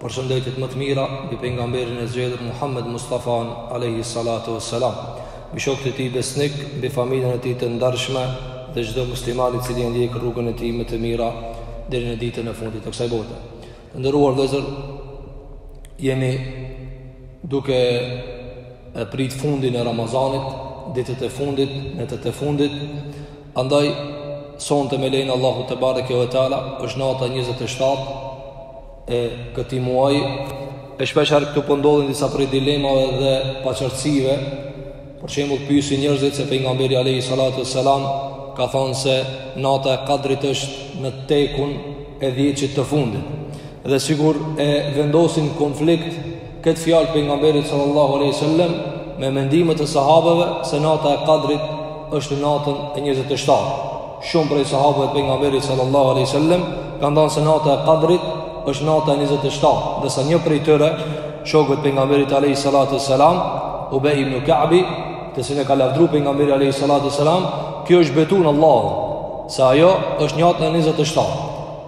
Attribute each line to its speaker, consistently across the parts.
Speaker 1: Përshëndetjet më të mira mbi pejgamberin e zgjedhur Muhammed Mustafa alayhi salatu wassalam, mbi shokët e tij besnik, mbi familjen e tij të ndershme dhe çdo musliman i cili e ndjek rrugën e tij me të mira deri në ditën e fundit të kësaj bote. Të nderuar vëllezër, jemi duke e prit fundin e Ramazanit, ditët e fundit, netët e fundit. Andaj sonte me lejen e Allahut tebareke ve teala është nata 27 e këtij muaji. E shpesh herë këtu po ndodhin disa prej dilemave dhe paqartësive. Për shembull, pyesin njerëzit se pejgamberi alayhi salatu selam ka thënë se nata e Kadrit është në tekun e dhjetë të fundit. Dhe sikur e vendosin në konflikt këtë fjalë të pejgamberit sallallahu alaihi wasallam me mendimet e sahabeve se nata e Kadrit është në natën e 27. Shumë prej sahabëve të pejgamberit sallallahu alaihi wasallam kanë thënë se nata e Qadrit është nata e 27, ndërsa një prej tyre, shoku i pejgamberit alaihi salatu wasalam, Ubay ibn Ka'b, të cilin e ka lavdruar pejgamberi alaihi salatu wasalam, kjo është betuar në Allah, se ajo është nata e 27.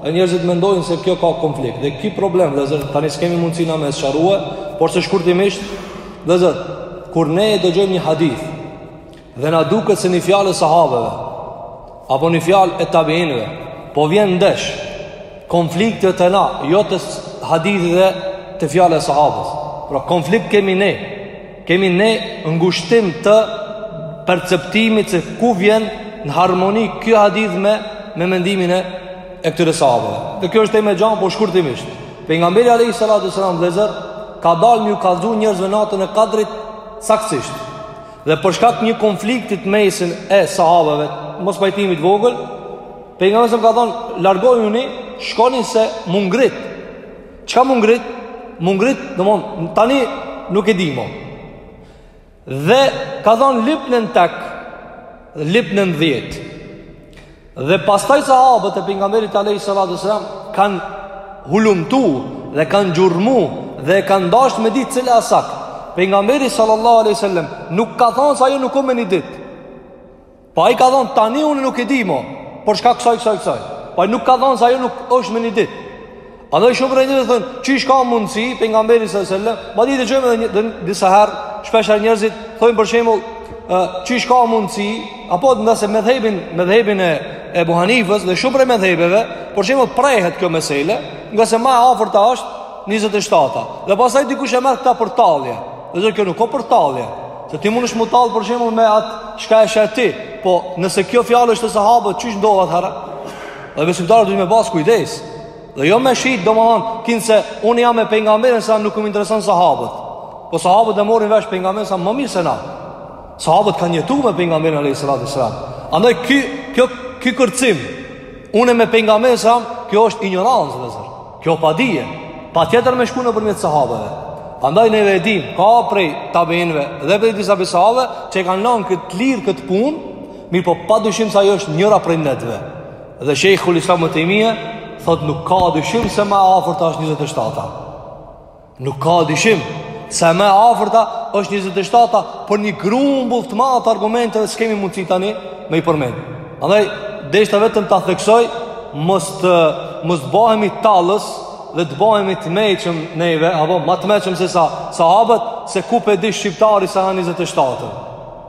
Speaker 1: E njerëzit mendojnë se kjo ka konflikt dhe ki problem vëllezër tani s'kemi mundësi na me sqarue, porse shkurtimisht, vëllezër, kur ne e dëgjojmë një hadith Dhe na duket se një fjalë e sahabeve apo një fjalë e tabiinëve po vjen ndesh konflikti është te na, jo te hadithi dhe te fjala e sahabes. Pra konflikt kemi ne. Kemi ne ngushtim të perceptimit se ku vjen në harmoni ky hadith me me mendimin e e këtyre sahabëve. Dhe kjo është e gjanë, por shkurtimisht. Pejgamberi alayhi salatu sallam vëllezër ka dalë me ju kallzu njerëzve natën e kadrit saktësisht. Dhe për shkak një konfliktit në mesin e sahabeve, mospajtimit të vogël, pejgamberi ka thonë, largohuni, shkoni se m'u ngrit. Çka m'u ngrit? M'u ngrit, domethon, tani nuk e di mo. Dhe ka thonë lypne n'tek, lypne n'dhjetë. Dhe pastaj sahabët e pejgamberit alayhi salatu wasalam kanë hulumtu dhe kanë gjurmu dhe kanë dashur me dit cila është sakt. Pejgamberi sallallahu alaihi wasallam nuk ka thënë se ajo nuk o me një ditë. Po ai ka thënë tani unë nuk e di më, për shkak kësaj kësaj kësaj. Po ai nuk ka thënë se ajo nuk është me një ditë. Andaj shumë prej njerëzve thonë, qysh ka mundësi pejgamberi sallallahu alajhi wasallam, madje dëgjojmë edhe nëse disa herë, shpesh herë njerëzit thonë për shembull, qysh ka mundësi, apo nëse medhhebin, medhhebin e Ebu Hanifës dhe shumë prej medhhebeve, për shembull prehet kjo mesele, ngase më e afërt është 27-a. Dhe pastaj dikush e merr këtë për tallje. Vëllezër kjo nuk ka për tallje. Se ti mundesh m'u tall për shembull me atë çka e the ti, po nëse kjo fjalë është e sahabit, qysh ndodh atëherë? Dhe besimtarët duhet me pas kujdes. Dhe jo me shit, domethënë, kinse unë jam me pejgamberin sa nuk më intereson sahabët. Po sahabët e morin vesh pejgamberin sa më mirë se na. Sahabët kanë jetuar me pejgamberin alayhis salam. Andaj ky kjo ky kërcim unë me pejgamberin sa kjo është injorancë vëllezër. Kjo padije. Patjetër me shku nëpërmjet sahabëve. Andaj neve e dim ka prej tabiinëve dhe prej disa sahabëve që e kanë lënë këtë lirë këtë punë Mirëpo pa dyshim se ajo është njëra prej netëve. Dhe Sheikhul Islam Ibn Tejmije thot nuk ka dyshim se më e afërta është 27-a. Nuk ka dyshim se më e afërta është 27-a për një grumbull të madh argumente që s'kemi mundësi tani me i përmend. Andaj deshta vetëm ta theksoj mos të mos bëhemi tallës dhe të bëhemi të meçëm neve apo më të meçëm se sa sahabët se ku pe di shqiptari sa 27-ën.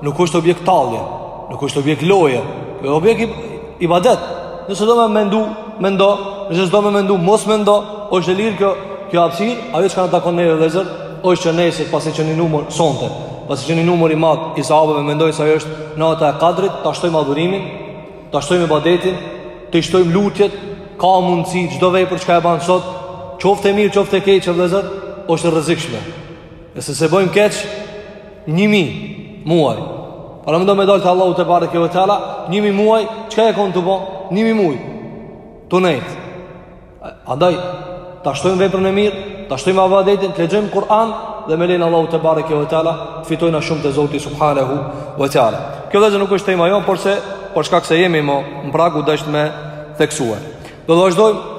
Speaker 1: Nuk është objekt tallje, nuk është objekt loje, është objekt i ibadet. Nëse do me mendu, mendo, nëse s'do me mendu, mos mendo, është e lirë kjo, kjo hapsirë, ajo çka na takon neve vëllezër, është që nesër pasi që një numër sonte, pasi që një numër i madh i sahabëve mendojnë se ajo është nata e kadrit, ta shtojmë adhurimin, ta shtojmë ibadetin, t'i shtojmë lutjet, ka mundësi, çdo vepër çka e ban sot, qoftë e mirë, qoftë e keqe vëllezër, është e rrezikshme. E nëse bojmë keq Një mijë muaj Paramendo me dalë te Allahu tebareke ve teala Një mijë muaj Çka ke konë tu bo? Një mijë muaj Tu nejt Andaj Ta shtojmë veprën e mirë Ta shtojmë ibadetin Të lexojmë Kur'an Dhe me lejen e Allahut tebareke ve teala Të fitojna shumë te Zoti Subhanehu ve teala Kjo vëllezër nuk është tema jo Porse Për shkak se jemi mo Në prag u dasht me theksuar Do të vazhdojmë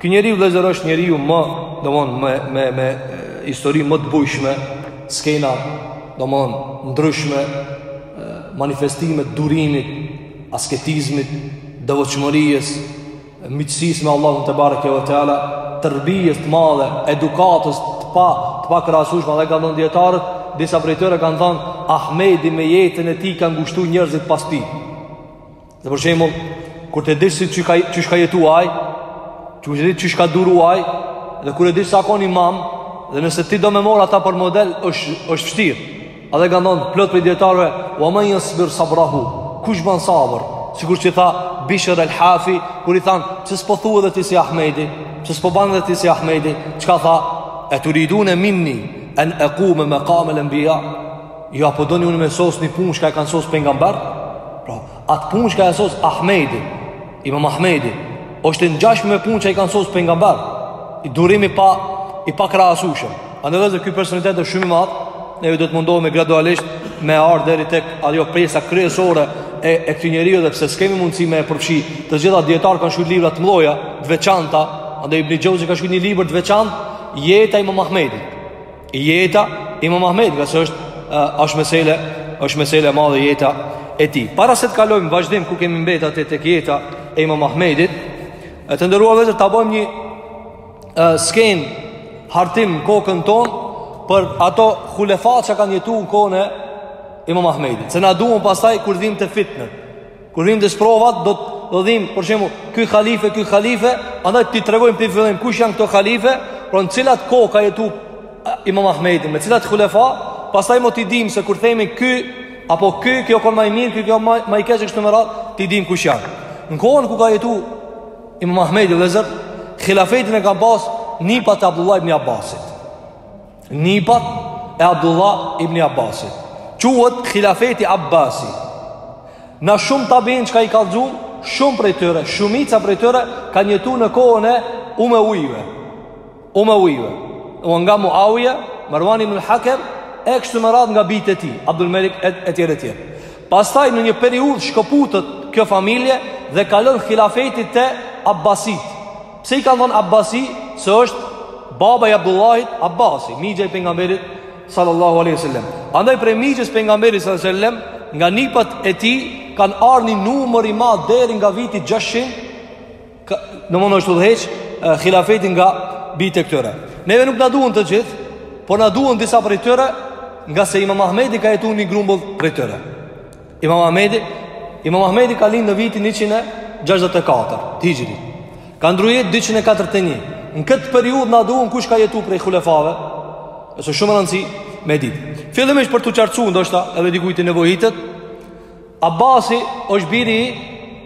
Speaker 1: Ky njeriu vëllazër është njeriu më, domthon me me me histori më të bujshme, skena, domthon ndryshme, manifestime të durimit, asketizmit, devotshmërisë, miqësisë me Allahun te bareke ve teala, tërbijes të madhe, edukatës të pa të pa krahasueshme dhe kanë thënë dijetarët disa prej tyre kanë thënë Ahmedi me jetën e tij ka ngushtuar njerëzit pas tij. Dhe për shembull, kur ti e dish se qysh ka qysh ka jetuar, qysh ka ditë qysh ka duruar, dhe kur e dish se a konë imam, dhe nëse ti do me mor ata për model, është është vështirë. Edhe kanë thënë plot prej dijetarëve, "Wa man yasbir sabrahu?" Kush bën sabër? Sikur që tha Bishr al-Hafi, kur i than, "Pse s'po thua dhe ti si Ahmedi? Pse s'po bën dhe ti si Ahmedi?" Çka tha? "E turidun minni an aqum maqam al-anbiya?" Jo, a po doni unë me sos një punë shka e kanë sos pejgamber Pra, atë punë shka e sos Ahmedi Imam Ahmedi është ngjashme me punë që e kanë sos pejgamber I durimi pa, i pakrahasushëm Andaj vllezër, ky personalitet është shumë i madh Neve do të mundohemi gradualisht Me ardhë deri tek ajo pjesa kryesore E, e këtij njeriu edhe pse s'kemi mundësi me e përfshi Të gjitha dijetarë kanë shkrujt libra të mdhoja Të veçanta Andaj Ibn Xheuzi ka shkrujt një libër të veçantë Jeta e Imam Ahmedit Jeta e Imam Ahmedit, ngase është është mesele, është mesele e madhe jeta e tij. Para se të kalojmë vazhdim ku kemi mbetur atë tek jeta e Imam Ahmedit, e të nderuar vllezër ta bëjmë një skenë hartim kokën tonë për ato hulefa që kanë jetuar në kohën e Imam Ahmedit. Se na duhen pastaj kur vim te fitnet. Kur vim te sprovat, do të dimë, për shembull, ky halife, ky halife, andaj t'i tregojmë për fillim kush janë këto halife, pra në cilat kohë ka jetu Imam Ahmedi, me cilat hulefa, pastaj mo t'i dimë se kur themi ky apo ky, ky ka kon ma i mirë, ky ka kon ma i keq kështu me radhë, t'i dimë kush janë. Në kohën kur ka jetu Imam Ahmedi vllezër, hilafetin e kanë pas nipat e Abdullah ibn Abbasit. Nipat e Abdullah ibn Abbasit. Quhet Hilafeti Abbasi. Na shumë tabiinë çka i kallzu, shumë prej tyre, shumica prej tyre kanë jetuar në kohën e Umevijve. Umevijve. Nga Muavija, Mervan ibn el-Hakem, e kështu me radhë nga bijtë e tij, Abdul Melik etj etj. Pastaj në një periudhë shkëputet kjo familje dhe kalon hilafeti te Abbasitë. Pse i kanë thonë Abbasi, se është baba i Abdullahit Abbasi, mixha i pejgamberit sallallahu aleyhi sallam. Andaj prej mixhës pejgamberit sallallahu aleyhi sallam, nga nipat e tij, kanë ardh një numër i madh deri nga viti 600, domethënë është udhëheq hilafeti nga bijtë e këtyre. Neve nuk na duhen të gjithë, por na duhen disa prej tyre, ngase Imam Ahmedi ka jetu në një grumbull prej tyre. Imam Ahmedi Imam Ahmedi ka lind në vitin 164 hixhri Ka ndrru jetë 241 Në këtë periudhë na duhen kush ka jetu prej hulefave Është shumë rëndësi me dit Fillimisht për të qartësu Ndoshta edhe dikujt i nevojitet Abasi është biri i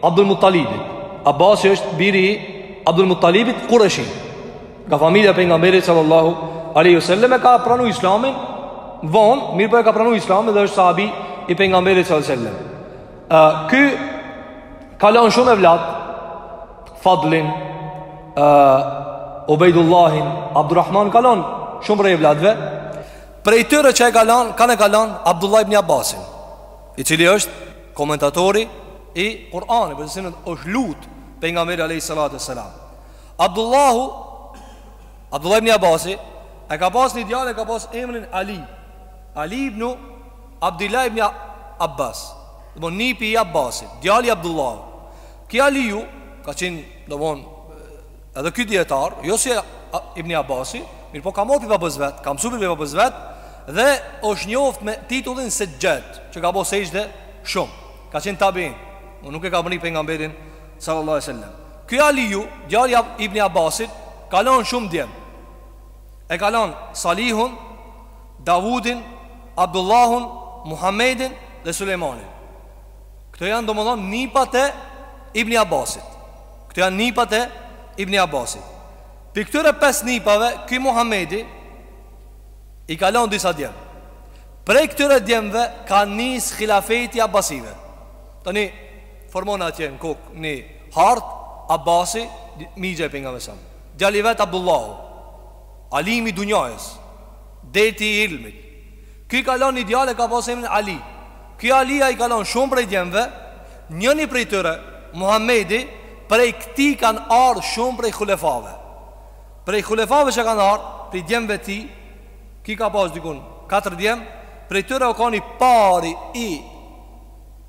Speaker 1: Abdul Muttalibit Abasi është biri i Abdul Muttalibit Kureshi Nga familja e pejgamberit sallallahu alejhi ve sellem e ka pranu islamin Von, mirëpo e ka pranu islamin Dhe është sahabi i pejgamberit sallallahu alejhi ve sellem Ky ka lon shumë evlat Fadlin Ubejdullahin Abdurrahman ka lon shumë prej evlatve Prej tyre që e ka lon Ka e ka lon Abdullah ibn Abbasin I cili është komentatori I Kur'anit Për të cilin është lut Pejgamberi alejhi salatu ve selam Abdullahu Abdullah ibni Abbasi e ka pas një djalë e ka pas emrin Ali. Ali ibn Abdullah ibn
Speaker 2: Abbas. Domethënë nipi i Abbasit, djali i Abdullahut. Ky Aliu ka qenë, domethënë, edhe ky dietar, jo si ibni Abbasi, mirëpo ka marrë pi babës vet, ka mësuar pi babës vet dhe është njoft me titullin Sexhxhad, që ka bo sexhde shumë. Ka qenë tabiin. Nuk e ka mrri pejgamberin sallallahu alaihi wasallam. Ky Aliju, djali i Ibni Abbasit, ka lon shumë djem. E ka lon Salihun, Davudin, Abdullahun, Muhammedin dhe Sulejmanin. Këto janë domethënë nipat e Ibni Abbasit. Këto janë nipat e Ibni Abbasit. Pi këtyre pesë nipave, ky Muhammedi i ka lon disa djem. Prej këtyre djemve ka nis hilafeti abbasive. Tani Formon atje në kokë një hartë, Abbasi, mixha e pejgamberit sa. Djali i vet Abdullahu, alimi i dunjajës, deti i ilmit. Ky ka lon një djalë e ka pas emrin Ali. Ky Alia i ka lon shumë prej djemve, njoni prej tyre, Muhamedi, prej këtij kanë ardh shumë prej hulefave. Prej hulefave që kanë ardh, prej djemve të tij, ky ka pas dikun katër djem, prej tyre o kan i pari i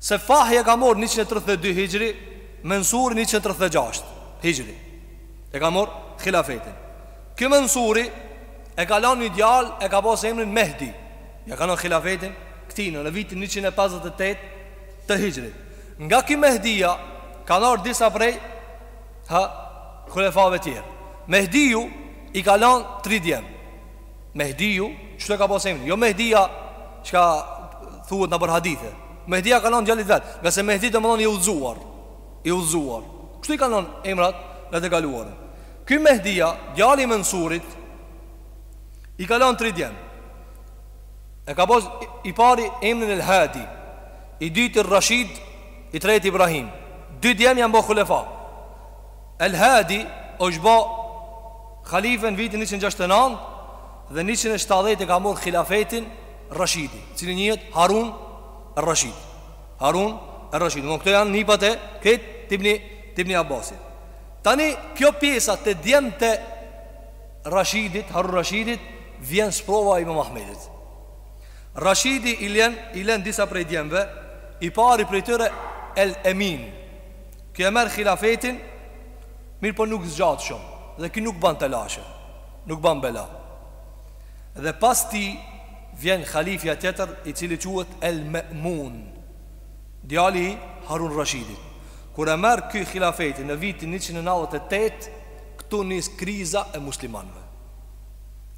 Speaker 2: Seffah e ka marr njëqind e tridhjetë e dy hixhri Mensuri njëqind e tridhjetë e gjashtë hixhri E ka marr hilafetin Ky Mensuri e ka lanë një djalë e ka pas emrin Mehdi Ja ka lan hilafetin këtina në vitin njëqind e pesëdhjetë e tetë të hixhrit Nga ky Mehdia kanë ardh disa prej hulefave tjerë Mehdiu i ka lanë tri djemë Mehdiu, kështu e ka pas emrin? Jo Mehdia, çka thuhet nëpër hadithe. Mehdia ia ka lanë djalit vet, ngase Mehdi domethënë i udhëzuar. I udhëzuar. Kështu i kanë lanë emrat në të kaluarën. Ky Mehdia, djali i Mensurit, i ka lanë tri djem. E ka pas i pari emrin El Hadi, i dyti Rashid, i treti Ibrahim. Dy djem janë bo hulefa. El Hadi është bo halife në vitin 169 Dhe 170 e ka marr hilafetin Rashidi i cili njihet Harun Rashid Harun Rashid Domethënë këto janë nipat e kët t'Ibni t'Ibni Abbasit Tani kjo pjesa te djemtë e Rashidit Harun Rashidit Vjen sprova e imam Ahmedit Rashidi i len I len disa prej djemve I pari prej tyre El Emin Ky e merr Khilafetin, mirëpo nuk zgjat shumë dhe ky nuk bën telashe, nuk bën bela. Dhe pas tij vjen Khalifja tjetër i cili quhet El Me'mun, djali i Harun Rashidit. Kur e merr ky Khilafetin në vitin njëqind e nëntëdhjetë e tetë, këtu nis kriza e muslimanëve,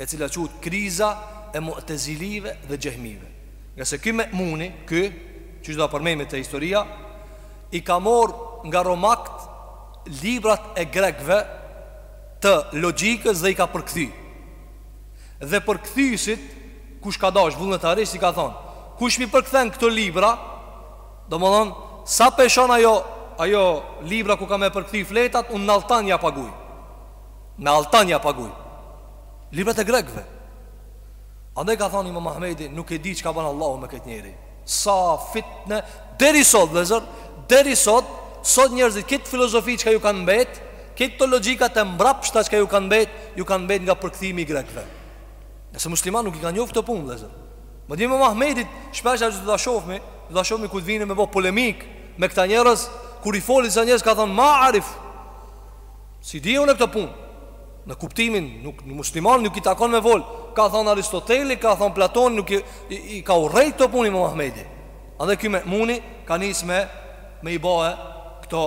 Speaker 2: e cila quhet kriza e Mu'tezilive dhe Xehmive. Ngase ky Me'muni, ky, qysh do ta përmendim te historia, I ka marrë nga romakët librat e grekëve të logjikës dhe i ka përkthy. Dhe përkthyesit, kush ka dashtë vullnetarisht, i ka thënë, Kush m'i përkthen këto libra, domethënë, sa peshon ajo, ajo libra ku ka me përkthy fletat, unë në altan ia paguaj. Në altan ia paguaj. Librat e grekëve. Andaj ka thënë Imam Ahmedi, nuk e di çka bën Allahu me këtë njeri. Sa fitne Deri sot, vllezër Deri sot Sot njerëzit këtë filozofi çka ju kanë mbet Këtë këto logjikat e mbrapshta çka ju kanë mbet Ju kanë mbet nga përkthimi i grekve Ngase muslimanët nuk i kanë njoftë këto punë, vlezër Madje Imam Ahmedit shpesh e, do ta shofmi Do ta shofmi kur vinin me bo polemik Me këta njerëz Kur i folshin njerëz ka thonë ma a'rif S'i di unë këto punë. Në kuptimin, nuk, një musliman nuk i takon me fol Ka thonë Aristoteli, ka thonë Platoni Nuk i, i, i ka urrejt këto punë Imam Ahmedi Edhe ky Me'muni ka nis me Me i ba këto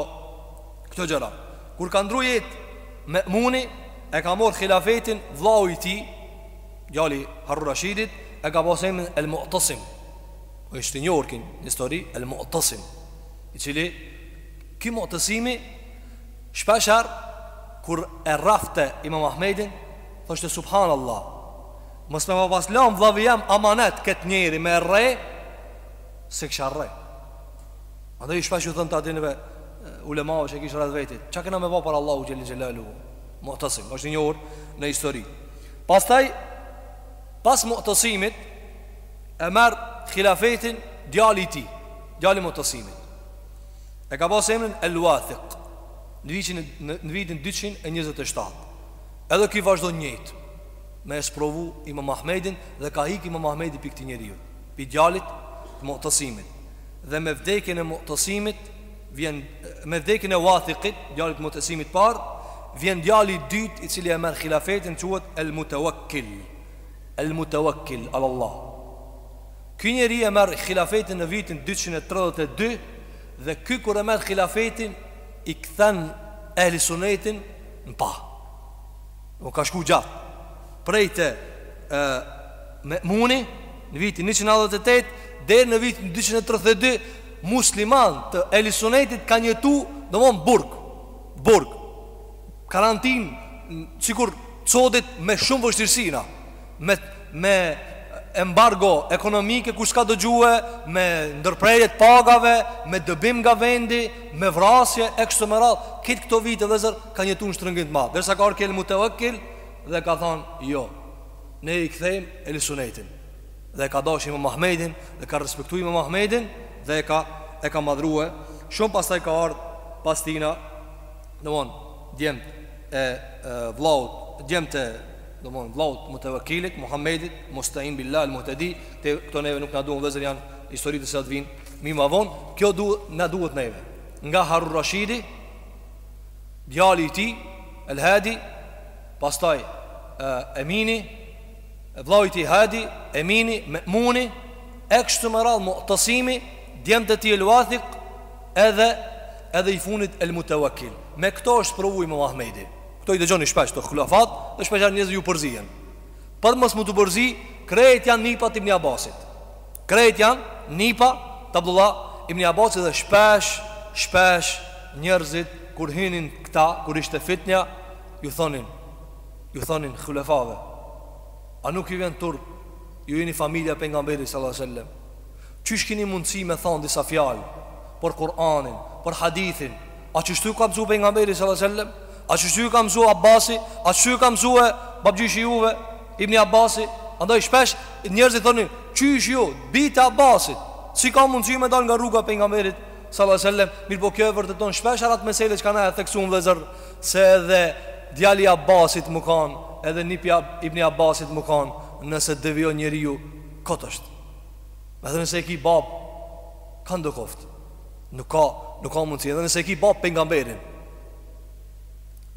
Speaker 2: Këto gjëra Kur ka ndru jetë Me'muni E ka marr khilafetin vllau i tij Djali Harun Rashidit E ka pas emrin El Mu'tesim Është i njohur ky në histori El Mu'tesim I cili Ky Mu'tesimi Shpeshherë kur e rrafte Imam Ahmedin, thoshte subhanallah, mos me ma pas lanë vllavi jem amanet këtë njeri me rreh, s'e kisha rreh. Andaj shpesh ju thoshte kadinëve ulemave që kish rreth vetit, ça kena me ba para Allahut Xhel-le Xhelaluhu. Mu'tesimi është i njohur në histori. Pastaj, pas Mu'tesimit, e merr khilafetin djali i tij, djali Mu'tesimit. E ka pas emrin El-Wathiq në vitin dyqind e njëzet e shtatë. Edhe ky vazhdon njëjtë me e sprovu Imam Ahmedin dhe ka hik Imam Ahmedi pi këtij njeriu, pi djalit të Mu'tasimit. Dhe me vdekjen e Mu'tasimit vjen me vdekjen e Wathiqit, djalit të Mu'tasimit të parë, vjen djali i dytë i cili e merr khilafetin quhet El-Mutawakkil. El-Mutawakkil ala Allah. Ky njeri e merr Khilafetin në vitin dyqind e tridhjetë e dy dhe ky kur e merr Khilafetin i kthen Ehli Sunnetin në pah. U ka shku gjatë. Prej te e, Me'muni në vitin njëqind e nëntëdhjetë e tetë deri në vitin dyqind e tridhjetë e dy musliman të Ehli Sunnetit kanë jetu, domthon burg, burg. Karantinë sikur sodit me shumë vështirësina. me me embargo ekonomike kush s'ka dëgjue me ndërprerje t'pagave me dëbim nga vendi me vrasje e kështu me radhë krejt këto vite vllezër kanë jetu n'shtrëngim të madh derisa ka ardhur ky el Mutawakkil dhe ka thon jo ne i kthejm Ehli Sunnetin dhe e ka dash imam Ahmedin dhe ka respektu imam Ahmedin dhe e ka e ka madhrue shumë pastaj ka ardh pas tina domthon djemt e, e vllaut djemt e domthon vllaut Mutawakkilit, Muhamedit, Musta'in Billah al-Muhtadi, te këto neve nuk na duhen vllezër janë histori të cilat vijnë mi ma von, kjo du na duhet neve. Nga Harun Rashidi, djali i tij, El Hadi, pastaj e, Emini, vllau i tij Hadi, Emini, Me'muni, e kështu me radhë Mu'tasimi, djemt e tij El Wathiq, edhe edhe i funit El Mutawakkil. Me këto është provuar Imam Ahmedi. Këto i dëgjoni shpesh këto khulafat Dhe shpesh janë njerëz ju përzijen Për mos me t'u përzi Krejt janë nipa të ibn Abasit Krejt janë nipa të abdullah Ibn Abasit dhe shpesh Shpesh njerëzit Kur hinin këta Kur ishte fitnja Ju thonin Ju thonin khulafave A nuk ju vjen turp Ju jeni familja e Pejgamberit salallahu alejhi ve selem Qysh kini mundësi me thonë disa fjalë Për Kur'anin Për hadithin A qështu ju ka mësu Pejgamberi salallahu alejhi ve selem A qështu ju ka mësu Abasi A qështu ju ka mësu e babgjyshi juve Ibni Abasi Andoj shpesh njerëzit thonin Qysh ju, bijtë e Abasit Si ka mundësi me dal nga rruga e Pejgamberit salallahu alejhi ve selem Mirëpo kjo e vërteton shpeshherë at mesele që kena e theksun vllezër Se edhe djali i Abasit me kanë Edhe nipi i Ibni Abasit me kanë Nëse devijon njeriu Kot është Edhe nëse e ki babë Kando koftë Nuk ka, nuk ka mundësi Edhe nëse e ki babë pejgamberin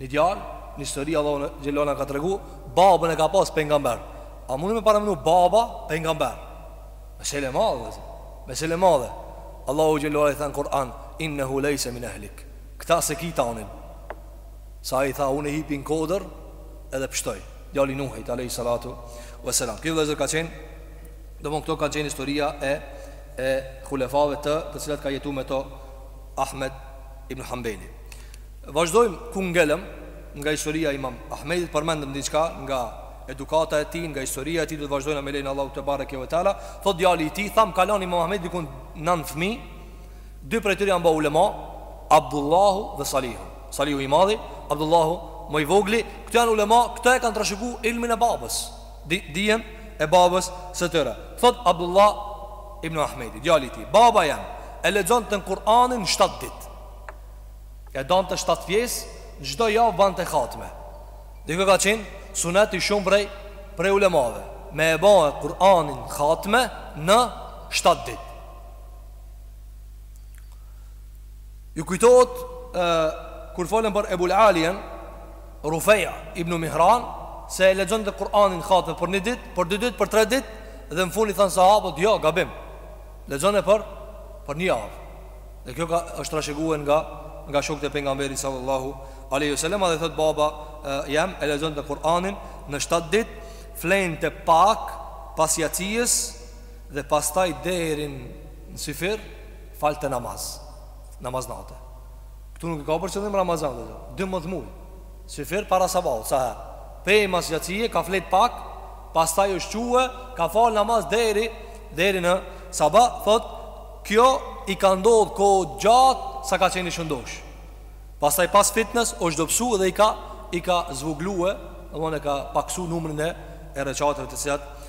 Speaker 2: Një djalë Një njeri Allahu xhele shanuhu ka tregu Babën e ka pas pejgamber A mundi me paramenu baba pejgamber Mesele madhe Mesele madhe Allahu xhele shanuhu i tha n'Kur'an Inne hu lejse min ehlik Këtë s'e ki tanin Se i tha unë hipi n'kodër Edhe pështoj Djali i Nuhit alejhi salatu Veselam Kjo vllezër ka qenë Domthon këto ka qenë historia e e hulefave të të cilat ka jetu me to Ahmed ibn Hanbeli. Vazhdojmë ku ngelëm nga historia imam Ahmedit, përmendëm diçka nga edukata e tij, nga historia e tij, do të vazhdojmë me lejen e Allahut tebareke ve teala, thot djali i tij, thamë ka lan imam Ahmedi dikun nan fmi, dy prej tyre janë ba ulema, Abdullahu dhe Salihu. Salihu i madhi, Abdullahu më i vogli, këta janë ulema, këta e kanë trashëgu ilmin e babës. dijen e babës së tyre. Thotë Abdullah ibn Ahmedi, djali i tij, Baba jem e lexonte Kur'anin në shtatë ditë. E dante shtatë pjesë, çdo javë bante hatme. Dhe ky ka qenë sunet i shumë prej prej ulemave, me e ba Kur'anin hatme në shtatë ditë. Ju kujtohet kur folëm për Ebul Alien, Rufeja ibn Mihran, se e lexonte Kur'anin hatme për një ditë, për dy ditë, për tre ditë, dhe në fund i thanë sahabët, jo, gabim. Lexone për për një javë. Dhe kjo ka është trashëguar nga nga shokët e pejgamberit sallallahu alaihi wasallam dhe thot baba jem e lexonte Kur'anin në 7 ditë, flente pak pas jacijës dhe pastaj deri në syfyr falte namaz. Namaz nate. Këtu nuk e ka për qëllim Ramazan, 12 muaj. Syfyr para sabahut, sa herë. Pej mas jacie ka flet pak, pastaj është çue, ka fal namaz deri deri në sabah, thot kjo i ka ndodh kohë gjatë sa ka qenë i shëndosh. Pastaj pas fitnes është dobësu dhe i ka i ka zvoglue, domthonë ka paksu numrin e e reqateve të cilat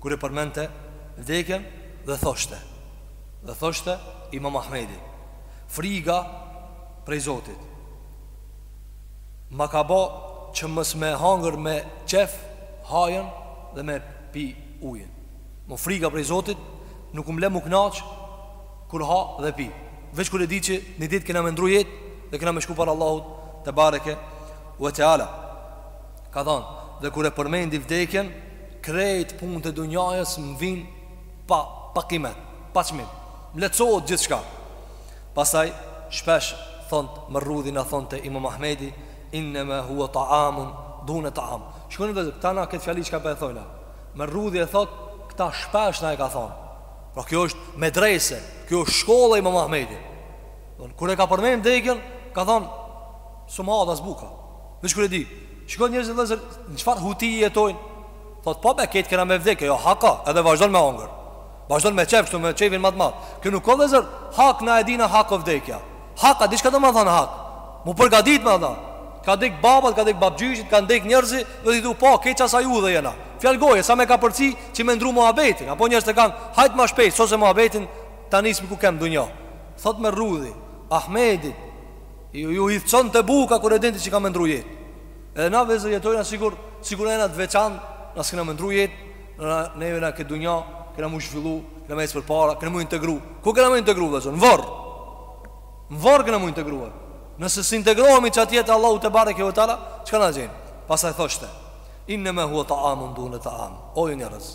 Speaker 2: kur e përmendte vdekjen dhe thoshte dhe thoshte Imam Ahmedi friga prej Zotit ma ka bo që mos me hangër me qef hajën dhe me pi ujin mo friga prej Zotit nuk um le m'u knaq kur ha dhe pi veç kur e di që një dit kena me ndru jet dhe kena me shku para Allahut tebareke ve teala Ka thënë, Dhe kur e përmendi vdekjen, krejt punët e dunjajës më vijnë pa, pa kimet, pa çmim. Më lehtësohet gjithçka. Pastaj, shpesh, thotë Merrudhi, na thonte Imam Ahmedi, Innema huwa ta'amun, dune ta'am. Shikoni, vëllezër, këta na këtë fjali çka po e thonë na? Merrudhi e thotë, këta shpesh na e ka thonë. Pra kjo është medrese, kjo është shkolla e Imam Ahmedit. Kur e ka përmendur vdekjen, ka thonë, s'um hahet as buka. Veç kur e di. Shikoni njerëzit vëllezër në çfarë hutie jetojnë. Thot po be krejt kena me vdekë, jo hak a, edhe vazhdon me hongër. Vazhdon me qef kështu me qefin më të madh. Kjo nuk a vëllezër, hak na e dina hak a vdekja. Hak a di çka do me thonë hak? Mu përgatit me ata. Ka dek babat, ka dek babgjyshit, kanë dek njerëzi dhe ti thu po krejt asaj udhe jena. Fjalë goje sa me kapërcy që me ndrru muhabetin, apo njerëzit thonë hajt ma shpejt sose muhabetin, ta nismë për këtë dunja. Thot Merrudhi Ahmedit Ju ju idhtonte buka kur e dinte që ka me ndru jetë. Edhe na vllezër jetojna sikur sikur jena të veçantë, na s'kena me ndru jetë, na neve na ke dunja, kena mu zhvillu, kena me ecë përpara, kena mu integru. Ku kena mu integru vëllazër? Në varr. Në varr kena mu integru. Nëse s'integrohemi çatje te Allahu tebareke ve teala, çka na gjen? Pastaj thoshte: "Innema huwa ta'amun duna ta'am." O ju njerëz,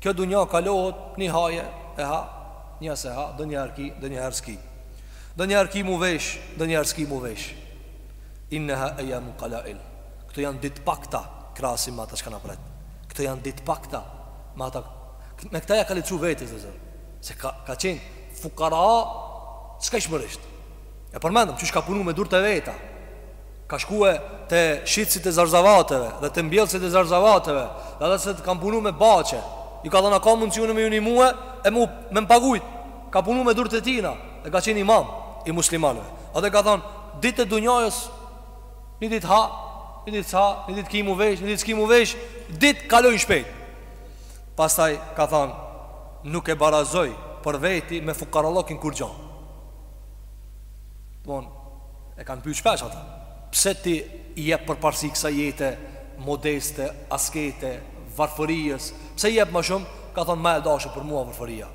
Speaker 2: kjo dunja kalohet, një haje e ha, një s'e ha, do një herë ki, do një herë s'ki. Ndonjëherë ki mu vesh, ndonjëherë s'ki mu vesh. Inneha ejamun kalail. Këto janë ditë të pakta krahasim me ata çka na pret. Këto janë ditë të pakta me ata me këta ja ka lehtësu vetes vëllezër. Se ka ka qen fukara s'ka dyshim sigurisht. E përmendëm qysh ka punu me durtë e veta. Ka shkue te shitësit e zarzavateve dhe te mbjellësit e zarzavateve edhe ata çka kanë punu me baçe. Ju ka thonë a ka mundësi unë me ju nimue e me u me m'pagujt. Ka punu me durët e tina dhe ka qenë imam i muslimanëve. Edhe ka thonë ditë e dunjajës një ditë ha, një ditë s'ha, një ditë ki mu veshë, një ditë s'ki mu veshë, ditë kalojnë shpejt. Pastaj ka thonë nuk e barazoj për veti me fukarallokin kurgjo. Domethonë E kanë pyet shpesh ata, Pse ti i jep përparësi kësaj jete modeste, askete, varfërijës? Pse i jep më shumë? Ka thonë, Ma e dashur për mu varfëria.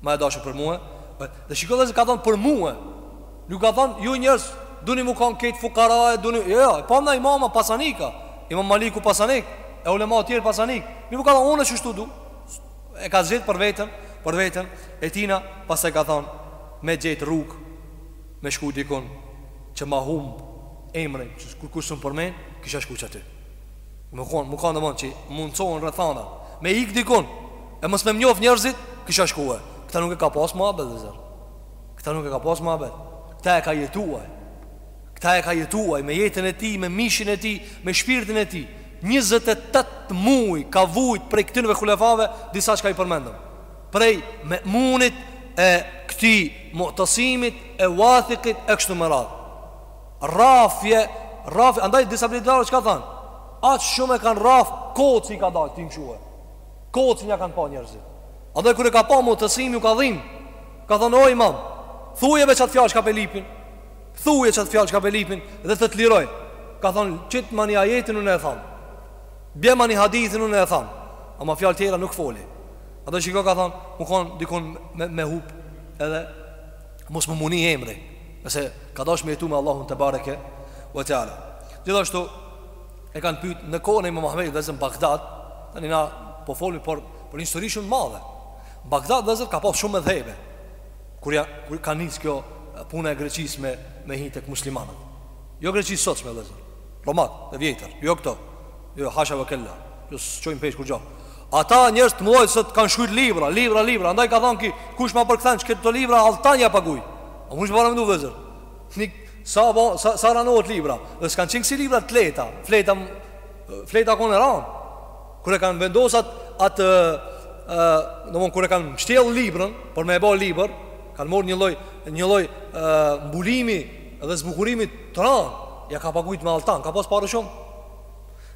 Speaker 2: Ma e dashur për mu. Dhe shikoni vëllezër, ka thonë për mue. Nuk ka thonë ju njerëz duni mu kanë krejt fukara e duni. Jo, jo, përmenëm imama pasanika. Imam Maliku pasanik, e ulema të tjerë pasanik. Mu ka thonë unë qështu du. E ka zgjedh për veten, për veten e tina, pastaj ka thonë me gjet rrugë me shku dikun që ma humb emrin kurkush s'um përmen kisha shku qaty mu kon mu kon domon që mundsojnë rrethana me ik dikun e mos me m'njoft njerzit kisha shkue kta nuk e ka pas muhabet vëllazër kta nuk e ka pas muhabet kta e ka jetuaj kta e ka jetuaj me jetën e tij me mishin e tij me shpirtin e tij 28 muj ka vujt prej ktynve hulefave disa çka i përmendëm prej Me'munit e këtij Mu'tasimit e Wathiqit e kështu me radhë. Rrafje, rrafje, andaj disa prej dietarëve çka thanë? Aq shumë e kanë rraf koci i ka dalë tim çuaj. Kocin ja kanë pa njerëzit. Andaj kur e ka pa Mu'tasimi ju ka dhim. Ka thënë o imam, thuje veç at fjalë çka pe lipin. Thuje qat fjalë çka pe lipin dhe të të liroj. Ka thënë qitmani ajetin unë e tham. Bjemani hadithin unë e tham. Ama fjalë tjera nuk foli. Atë shiko ka thonë, mu konë dikun me, me hup edhe mos me m'u ni emri, se ka dashur me jetu me Allahun tebareke ve teala. Gjithashtu e kanë pyet në kohën e Imam Ahmedit vllezër Bagdad, tani na po folmi por për një histori shumë të madhe. Bagdad vllezër ka pas shumë medhhebe. Kur ja kur ka nis kjo puna e Greqisë me me hin tek muslimanët. Jo Greqi e sotme vllezër. Romat e vjetër, jo këto. Jo hasha ve kella. Jo s'çojnë peshë kurgjo. Ata njerëz të mëdhoj se të kanë shkruajt libra, libra, libra, andaj ka thënë ky, kush ma përkthen këto libra alltan ja paguaj. A mund të paramendu vllezër. Nik sa bo, sa sa ranohet libra, dhe s'kan qenë kësi libra të lehta, fleta fleta konë ranë. Kur e kanë vendos atë ë domthon kur e kanë mbështjell librën për me e bë libër, kanë marrë një lloj një lloj ë mbulimi dhe zbukurimi të ranë, ja ka paguajt me alltan, ka pas para shumë.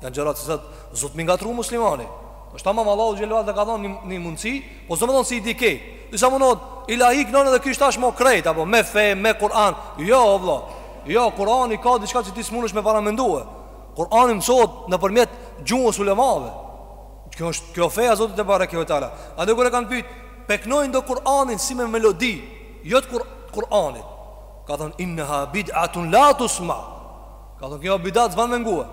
Speaker 2: Janë gjëra që sot s'duhet me i ngatrru muslimani. Është tamam Allahu xhelaluhu të ka dhënë një, një mundësi, po s'do me thon si i di ke. Disa mundohen ilahi kënon edhe kish tash më krejt apo me fe, me Kur'an. Jo o vëlla. Jo Kur'ani ka diçka që ti s'munesh me paramendue. Kur'ani mësohet nëpërmjet gjuhës ulemave. Kjo është kjo feja Zotit tebareke ve teala. Andaj kur e kanë pyet, pe knojnë do Kur'anin si me melodi, jo të Kur'anit. Ka thënë inneha bid'atun la tusma. Ka thonë kjo bidat s'ban me ngue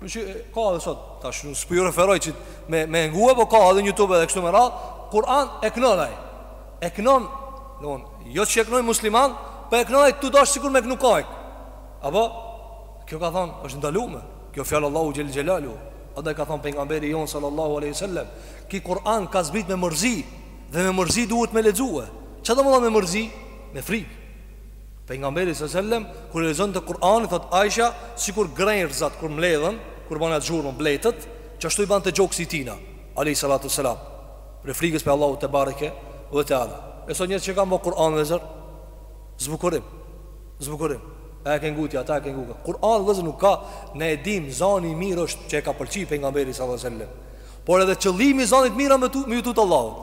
Speaker 2: Kështu që ka edhe sot Tash nuk s'po ju referoj që me, me ngue Po ka edhe në YouTube edhe kështu me radhë Kur'an e kënon aj E kënon domthonë jo që e kënon musliman Për po e kënon aj tu dasht sikur me kënu kajk Apo Kjo ka thonë është e ndalume Kjo fjalë Allahu xhel-le xhelaluhu Andaj ka thonë pejgamberi jonë sallallahu aleyhi sallem Ky Kur'an ka zbrit me mërzi Dhe me mërzi duhet me lexue Çka domethan me mërzi? Me frikë Pejgamberi sallallahu alajhi wasallam kur lexonte Kur'anin thot Aisha, sikur grerëzat kur mbledhën, kur bën at zhurmë bletët, qashtu i bante gjoksi i tina, alayhi salatu wasalam. Prej frikës prej Allahut tebareke ue teala. E sot njerëzit e kanë bë Kur'an vllezër zbukurim. Zbukurim. A e ke ngu ti ata e ke ngu ti. Kur'an vllezër nuk ka ne e dim zani i mirë është që e ka pëlqy pejgamberi sallallahu alajhi wasallam. Por edhe qëllimi i zanit mirë me tu me ju tut Allahut.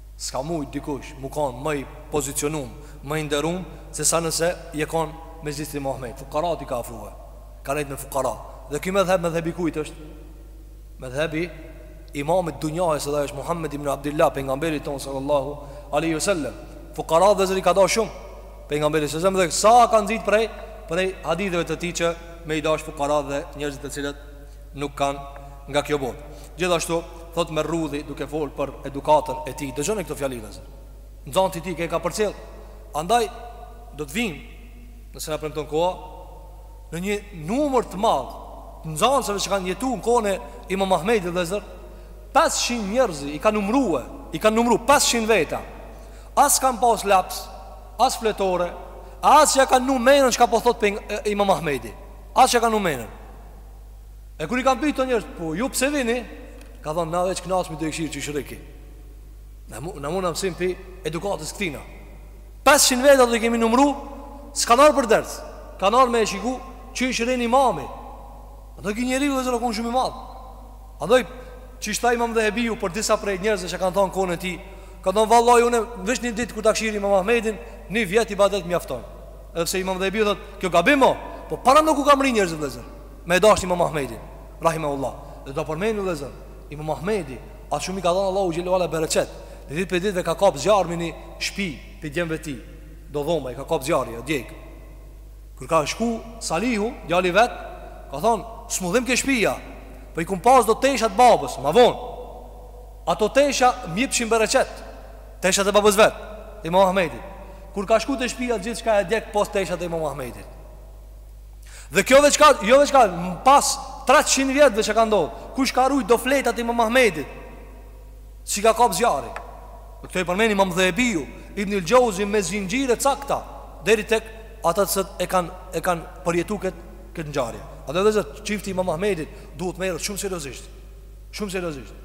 Speaker 2: S'ka mujt dikush mu kon ma i pozicionum, ma i nderum se sa nëse je kon n'mexhlis t'Imam Ahmedit. Fuqarat i ka afrue. Ka nejt me fuqara. Dhe ky medhheb medhheb i kujt është? Medhheb i Imamit dunjajes edhe ai është Muhammed ibn Abdillah, pejgamberit tonë sallallahu alaihi wasallam. Fuqarat vëllezër i ka dasht shumë pejgamberi sallam dhe sa ka nxit prej prej haditheve të tij që me i dasht fuqarat dhe njerëzit të cilët nuk kanë nga kjo botë. Gjithashtu, thotë Merrudhi duke fol për edukatën e tij, dëgjoni këto fjali vëllezër. Nxënësi i tij që e ka përcjell, andaj do të vijmë, nëse na premton koha, në një numër të madh të nxënësve që kanë jetu në kohën e Imam Ahmedit vëllezër, 500 njerëz i kanë numru, i kanë numru 500 veta. As kanë pas laps, as fletore, as ja kanë vnu menën çka po thotë Imam Ahmedi. As ja kanë vnu menën. E kur i kanë pyet kto njerëz, po ju pse vini? Ka thonë na veç knaqmi te e kshyr qysh rri ky. Na mu, na mundem msim pi edukatës këtina. 500 veta do i kemi numru, s'kan ardh për ders. Kan ardh me e shiku qysh rrin imami. Ato ky njeri vëllezër o kon shumë i madh. Andaj gjithashtu imam Dhehebiu për disa prej njerëzve që kanë thonë n'kohën e tij Ka thonë vallaj unë veç një ditë kur ta kshyri imam Ahmedin Një vjet ibadet mjafton Edhe pse Imam Dhehebiu thotë, kjo gabim o, po pra n'ku kanë mrri njerëzit vëllezër. Me e dashtë Imam Ahmedin, Rahimehullah. Dhe do përmendi vëllezër, Imam Ahmedi, atë shumë i ka dhënë Allahu Xhelle ue Ala bereqet. Dhe ditë prej ditëve ka kap zjarrmi një shpi prej djemve t'tij. Do dhoma, i ka kap zjarri, ja djeg. Kur ka shku Salihu, djali i vet, ka thonë, s'mu dhimke shpia, për po i kum pas do tesha t'babës, ma vonë. Ato tesha m'jepshin bereqet. Teshat e babës vet, të Imam Ahmedit. Kur ka shku te shpia gjithçka e djeg pos teshat e Imam Ahmedit. Dhe kjo veç kaq, jo veç kaq, pas 300 vjetëve që ka ndodh. Kush ka rujt do fleta të Imam Ahmedit, s'i ka kap zjarri. Dhe këto i përmend Imam Dhehebiu, Ibn al-Jauzi me zinxhirë t'sakta deri tek ata që e kanë e kanë përjetuar kët kët ngjarje. Andaj vëllezër çifti Imam Ahmedit duhet merret shumë seriozisht. Shumë seriozisht.